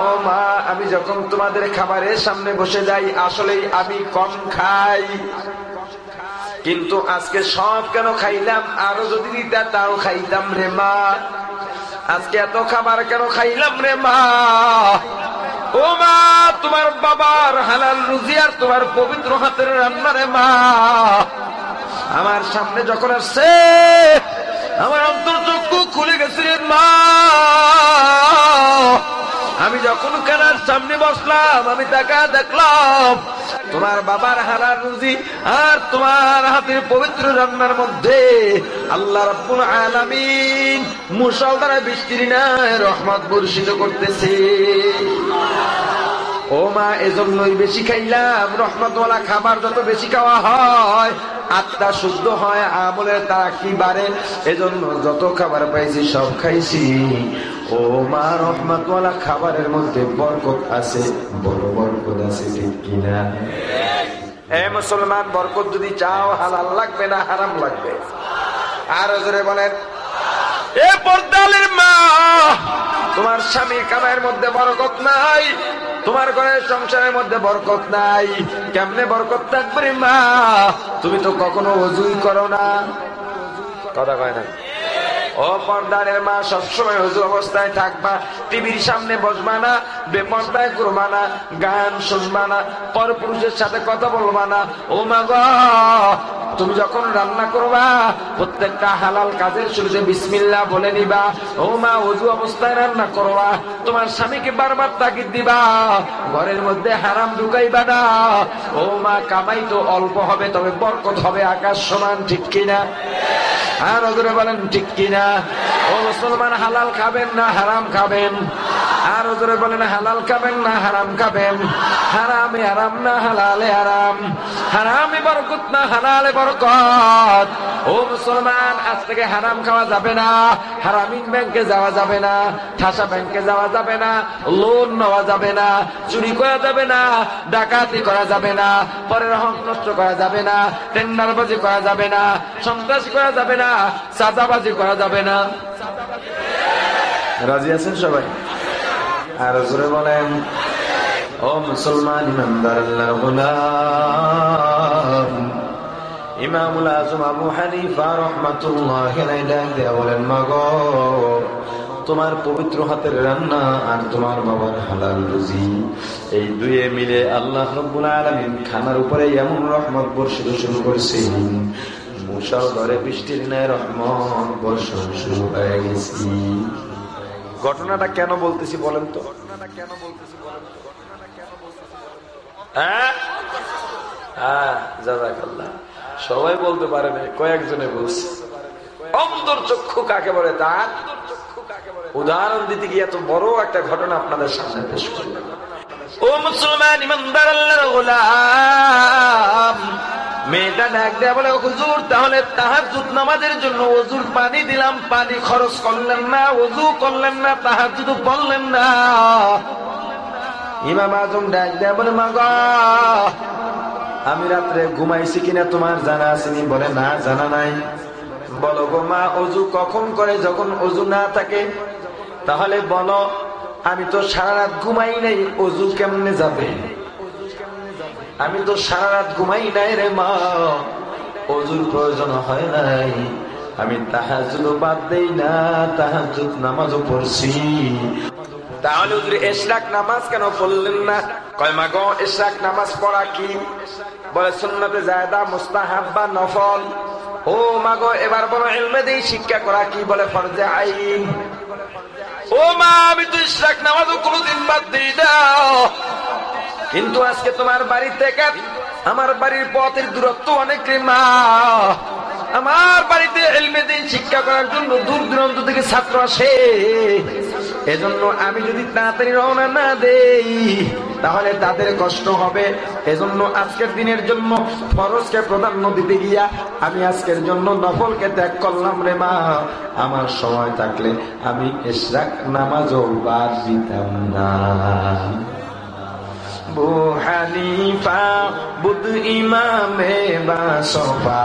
ও মা, আমি যখন তোমাদের খাবারের সামনে বসে যাই, আসলেই আমি কম খাই। কিন্তু আজকে সব কেন খাইলাম? আরও যদি দিতা তাও খাইতাম রে মা। আজকে এত খাবার কেন খাইলাম রে মা? ও মা, তোমার বাবার হালাল রুজি আর তোমার পবিত্র হাতের রান্না রে মা। আমার সামনে যখন আসছে, আমার অন্তর্চক্ষু খুলে গেছে রে মা। আমি যখন কানার সামনে বসলাম, আমি তাকা দেখলাম, তোমার বাবার হারার রুজি আর তোমার হাতের পবিত্র রান্নার মধ্যে আল্লাহ রাব্বুল আলামিন মুসলধারা বৃষ্টির নাই রহমত বর্ষিত করতেছে। ও মা, এজন্যই বেশি খাইলাম। রহমতওয়ালা খাবার যত বেশি খাওয়া হয়, আত্মা শুদ্ধ হয়, আমলের তারা কি বাড়ে। এজন্য যত খাবার পাইছি, সব খাইছি। ও মা, রহমতওয়ালা খাবারের মধ্যে বরকত আছে? বড় বরকত আছে, ঠিক কিনা? এ মুসলমান, বরকত যদি চাও, হালাল লাগবে না, হারাম লাগবে। আর জোরে বলেন। এ পর্দালের মা, তোমার স্বামীর কামাইয়ের মধ্যে বরকত নাই। তোমার ঘরের সংসারের মধ্যে বরকত নাই। কেমনে বরকত থাকবে মা? তুমি তো কখনো অজুই করো না। কথা কয় না। ও পর্দারের মা, সবসময় হজু অবস্থায় থাকবা। টিভির সামনে বসবা না, বেপর্দায় করবা না, গান শুনবা না পর পুরুষের সাথে কথা বলবা না। ও মা গ তুমি যখন রান্না করবা, প্রত্যেকটা হালাল কাজের শুরুতে বিসমিল্লা বলে নিবা। ও মা, অজু অবস্থায় রান্না করবা। তোমার স্বামীকে বারবার তাকিদ দিবা। ঘরের মধ্যে হারাম ঢুকাইবা না। ও মা, কামাই তো অল্প হবে, তবে বরকত হবে আকাশ সমান, ঠিক কিনা? আর ওদের বলেন, ঠিক কিনা? ও মুসলমান, হালাল খাবেন না হারাম খাবেন? আর ওদের বলেন, হালাল খাবেন না হারাম খাবেন? হারামে হারাম না হালালে হারাম হারামে বরকত না হালালে বরকত। ও মুসলমান, আজ থেকে হারাম খাওয়া যাবে না, হারামিন ব্যাংকে যাওয়া যাবে না, ঠাসা ব্যাংকে যাওয়া যাবে না লোন নেওয়া যাবে না, চুরি করা যাবে না, ডাকাতি করা যাবে না, পরের হক নষ্ট করা যাবে না, টেন্ডারবাজি করা যাবে না, সন্ত্রাসী করা যাবে না চাঁদাবাজি করা যাবে না। রাজি আছেন সবাই? আর জোরে বলেন, ও মুসলমান ইমানদার আল্লাহর গোলাম। ইমামুল আজম আবু হানিফা রহমাতুল্লাহ ডাক দেয়া বলেন, মাগো, তোমার পবিত্র হাতের রান্না আর তোমার বাবার হালাল রুজি, এই দুয়ে মিলে আল্লাহ রব্বুল আলমিন খানার উপরে এমন রহমত বর্ষিত শুরু করছেন। মুসাল ধরে বৃষ্টির ন্যায় রহমত বর্ষণ শুরু হয়ে গেছি। ঘটনাটা কেন বলতেছি বলেন তো? ঘটনাটা কেন বলতেছি বলেন তো ঘটনাটা কেন বলতেছি হ্যাঁ? হ্যাঁ জাজাকাল্লাহ। সবাই বলতে পারে না, কয়েকজনে বলছে। অন্তর চক্ষু কাকে বলে তার? উদাহরণ দিতে গিয়ে এত বড় একটা ঘটনা আপনাদের সামনে পেশ করলাম ও মুসলমান, ইমানদার আল্লাহর গোলাম। মেয়েটা ডাক দেয়া বলে হুজুর, তাহলে তাহার জুত নামাজের জন্য অজুর পানি দিলাম, পানি খরচ করলেন না অজু করলেন না তাহার জুতু বললেন না। ইমাম আজম ডাক দেয়া বলে মা আমি রাত্রে ঘুমাইছি কিনা তোমার জানা আসেনি বলে না, জানা নাই। বলো গো মা, অজু কখন করে যখন অজু না থাকে? তাহলে বলো, আমি তো সারা রাত ঘুমাই নাই, অজু কেমনে যাবে? আমি তো সারা রাত ঘুমাই নাই রে মা, অজুর প্রয়োজন হয় নাই। আমি তাহাজুদ বাদ দেই না তাহাজুদ নামাজও পড়ছি। তাহলে হুজুর এশরাক নামাজ কেন পড়লেন না? কয়, মা গো, এশরাক নামাজ পড়া কি? বলে, সুন্নতে জায়দা মুস্তাহাব বা নফল। ও মা গো, এবার বড় এলমে দেই শিক্ষা করা কি? বলে, ফরজে আইন। ও মা, আমি তো ইশরাক নামাজও কোনোদিন বাদ দিই না। কিন্তু আজকে তোমার বাড়ির থেকে আমার বাড়ির পথের দূরত্ব অনেক মা। আমার বাড়িতে এলমে দিন শিক্ষা করার জন্য দূর দূরান্ত থেকে ছাত্র আসে। এজন্য আমি যদি তাড়াতাড়ি রওনা না দেই, তাহলে তাদের কষ্ট হবে। এজন্য আজকের দিনের জন্য ফরজকে প্রাধান্য দিতে গিয়া আমি আজকের জন্য নফলকে ত্যাগ করলাম রে মা। আমার সময় থাকলে আমি এসরাক নামাজও বাদ দিতাম না। বু হানিফা বুধ ইমামে বা সফা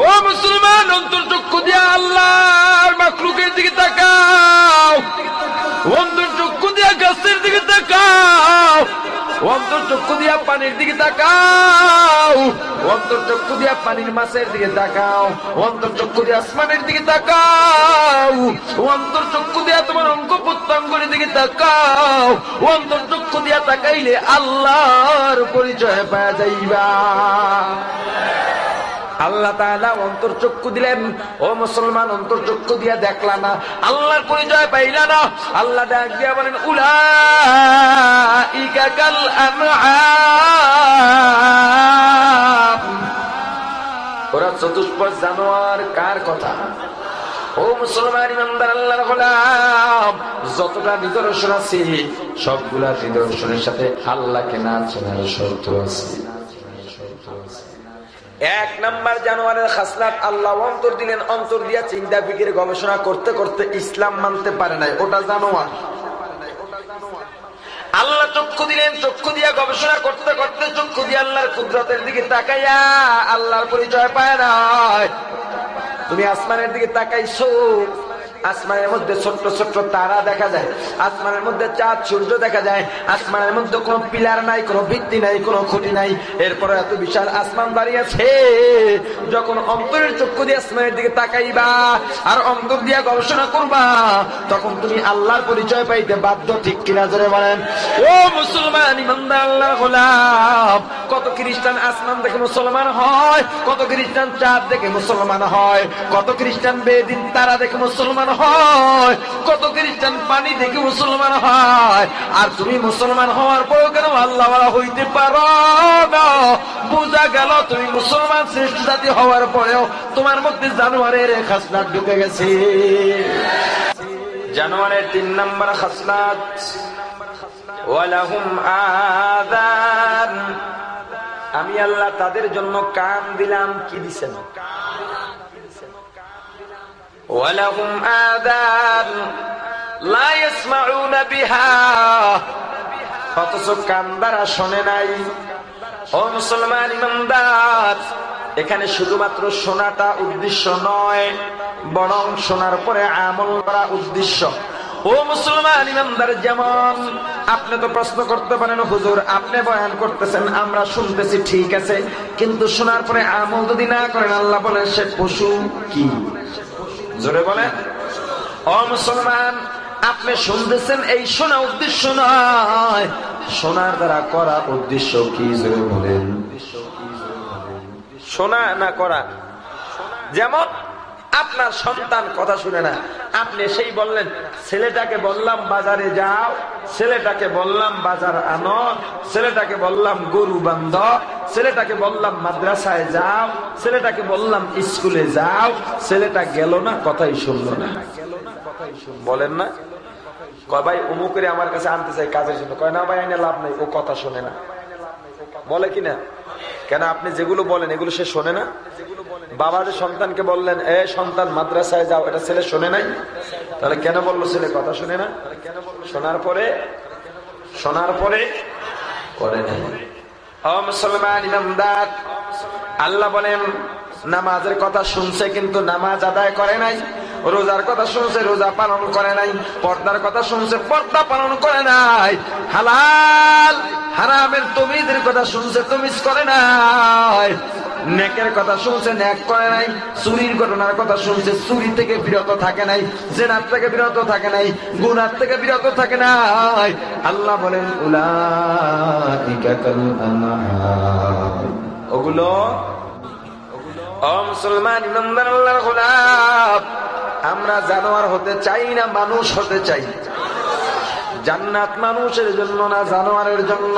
ও মুসলমান, অন্তর চক্ষু দিয়া আল্লাহর মাকলুকের দিকে তাকাও। অন্তর চক্ষু দিয়া গাছের দিকে তাকাও। অন্তর চক্ষু দিয়া পানির দিকে তাকাও। অন্তর চক্ষু দিয়া পানির মাছের দিকে তাকাও। অন্তর চক্ষু দিয়া আসমানের দিকে তাকাও। অন্তর চক্ষু দিয়া তোমার অঙ্ক প্রত্যঙ্গের দিকে তাকাও। অন্তর চক্ষু দিয়া তাকাইলে আল্লাহর পরিচয় পাওয়া যাইবা। আল্লাহ অন্তর চক্ষু দিলেন। ও মুসলমান, অন্তর চক্ষু দিয়া দেখলা না। আল্লাহর পরিচয় পাইলা না। আল্লাহ দিয়া বলেন উলা ওরা চতুষ্পদ জানোয়ার কার কথা? ও মুসলমান, ইমানদার, আল্লাহর গোলাম, যতটা নিদর্শন আছে, সবগুলা নিদর্শনের সাথে আল্লাহকে না চেনার শর্ত আছে। এক নাম্বার জানুয়ারের খাসলাত আল্লাহ অন্তর দিলেন, অন্তর দিয়া চিন্তা ফিকির গবেষণা করতে করতে ইসলাম মানতে পারে নাই। ওটা জানোয়ার। আল্লাহ চক্ষু দিলেন, চক্ষু দিয়া গবেষণা করতে করতে চক্ষু দিয়ে আল্লাহর কুদরতের দিকে তাকাইয়া আল্লাহর পরিচয় পায় না তুমি আসমানের দিকে তাকাইছো আসমানের মধ্যে ছোট্ট ছোট্ট তারা দেখা যায়। আসমানের মধ্যে চাঁদ, সূর্য দেখা যায়। আসমানের মধ্যে কোনো পিলার নাই, কোনো ভিত্তি নাই, কোনো খুঁটি নাই। এরপরে এত বিশাল আসমান দাঁড়িয়েছে যখন অন্তরের চক্ষু দিয়ে আসমানের দিকে তাকাইবা আর অন্তর দিয়ে গবেষণা করবা, তখন তুমি আল্লাহর পরিচয় পাইতে বাধ্য, ঠিক কিনা জোরে বলেন? ও মুসলমান ইমানদার আল্লাহ গোলাম কত খ্রিস্টান আসমান দেখে মুসলমান হয়, কত খ্রিস্টান চাঁদ দেখে মুসলমান হয়, কত খ্রিস্টান বেদিন তারা দেখে মুসলমান হয়। কত খ্রিস্টান পানি দেখে মুসলমান হয়। আর তুমি মুসলমান হওয়ার পর কেন আল্লাহ হইতে পারো না? বোঝা গেল তুমি মুসলমান শ্রেষ্ঠ জাতি হওয়ার পরেও তোমার মধ্যে জানুয়ারের খাসনাট ঢুকে গেছে। জানুয়ারের তিন নম্বর খাসনাত আমি আল্লাহ তাদের জন্য কান দিলাম, কি দিছেন? ولهم آذان لا يسمعون بها অথচ কান দ্বারা শোনে নাই ও মুসলমান ইমানদার এখানে শুধুমাত্র শোনাটা উদ্দেশ্য নয় বরং শোনার পরে আমল করা উদ্দেশ্য ও মুসলমান ইমানদার যেমন আপনি তো প্রশ্ন করতে পারেন হুজুর আপনি বয়ান করতেছেন আমরা শুনতেছি ঠিক আছে কিন্তু শোনার পরে আমল যদি না করেন আল্লাহ বলেন সে পশু কি জোরে বলে অ মুসলমান, আপনি শুনতেছেন এই শোনা উদ্দেশ্য নয়। সোনার দ্বারা করা উদ্দেশ্য কি জোরে বলেন? শোনা না করা। যেমন আপনার সন্তান কথা শুনে না। আপনি সেই বললেন, ছেলেটাকে বললাম বাজারে যাও, ছেলেটাকে বললাম বাজার আনো, ছেলেটাকে বললাম গরু বান্ধ, ছেলেটাকে বললাম মাদ্রাসায় যাও, ছেলেটাকে বললাম স্কুলে যাও। ছেলেটা গেল না, কথাই শুনলো না। বলেন না। কয়, ভাই, অমুকের আমার কাছে আনতে চাই কাজের জন্য। কয়, না ভাই এনে লাভ নাই, ও কথা শোনে না। বলে কিনা? কেন আপনি যেগুলো বলেন, এগুলো সে শোনে না? বাবা সন্তানকে বললেন, এ সন্তান, মাদ্রাসায় যাও। এটা ছেলে শোনে নাই? তাহলে কেন বলল ছেলে? কথা শুনে না? শোনার পরে শোনার পরে করে নাই। আল্লাহ বলেন, নামাজের কথা শুনছে, কিন্তু নামাজ আদায় করে নাই। রোজার কথা শুনছে, রোজা পালন করে নাই, পর্দার কথা শুনছে, পর্দা পালন করে নাই। হালাল, হারামের তমিদের কথা শুনছে, তমিজ করে নাই। নেকের কথা শুনছে, নেক করে নাই। চুরির ঘটনার কথা শুনছে, চুরি থেকে বিরত থাকে নাই, জেনার থেকে বিরত থাকে নাই, গুনার থেকে বিরত থাকে নাই। আল্লাহ বলেন ওগুলো আমরা জানোয়ার হতে চাই না মানুষ হতে চাই। জান্নাত মানুষের জন্য না জানোয়ারের জন্য।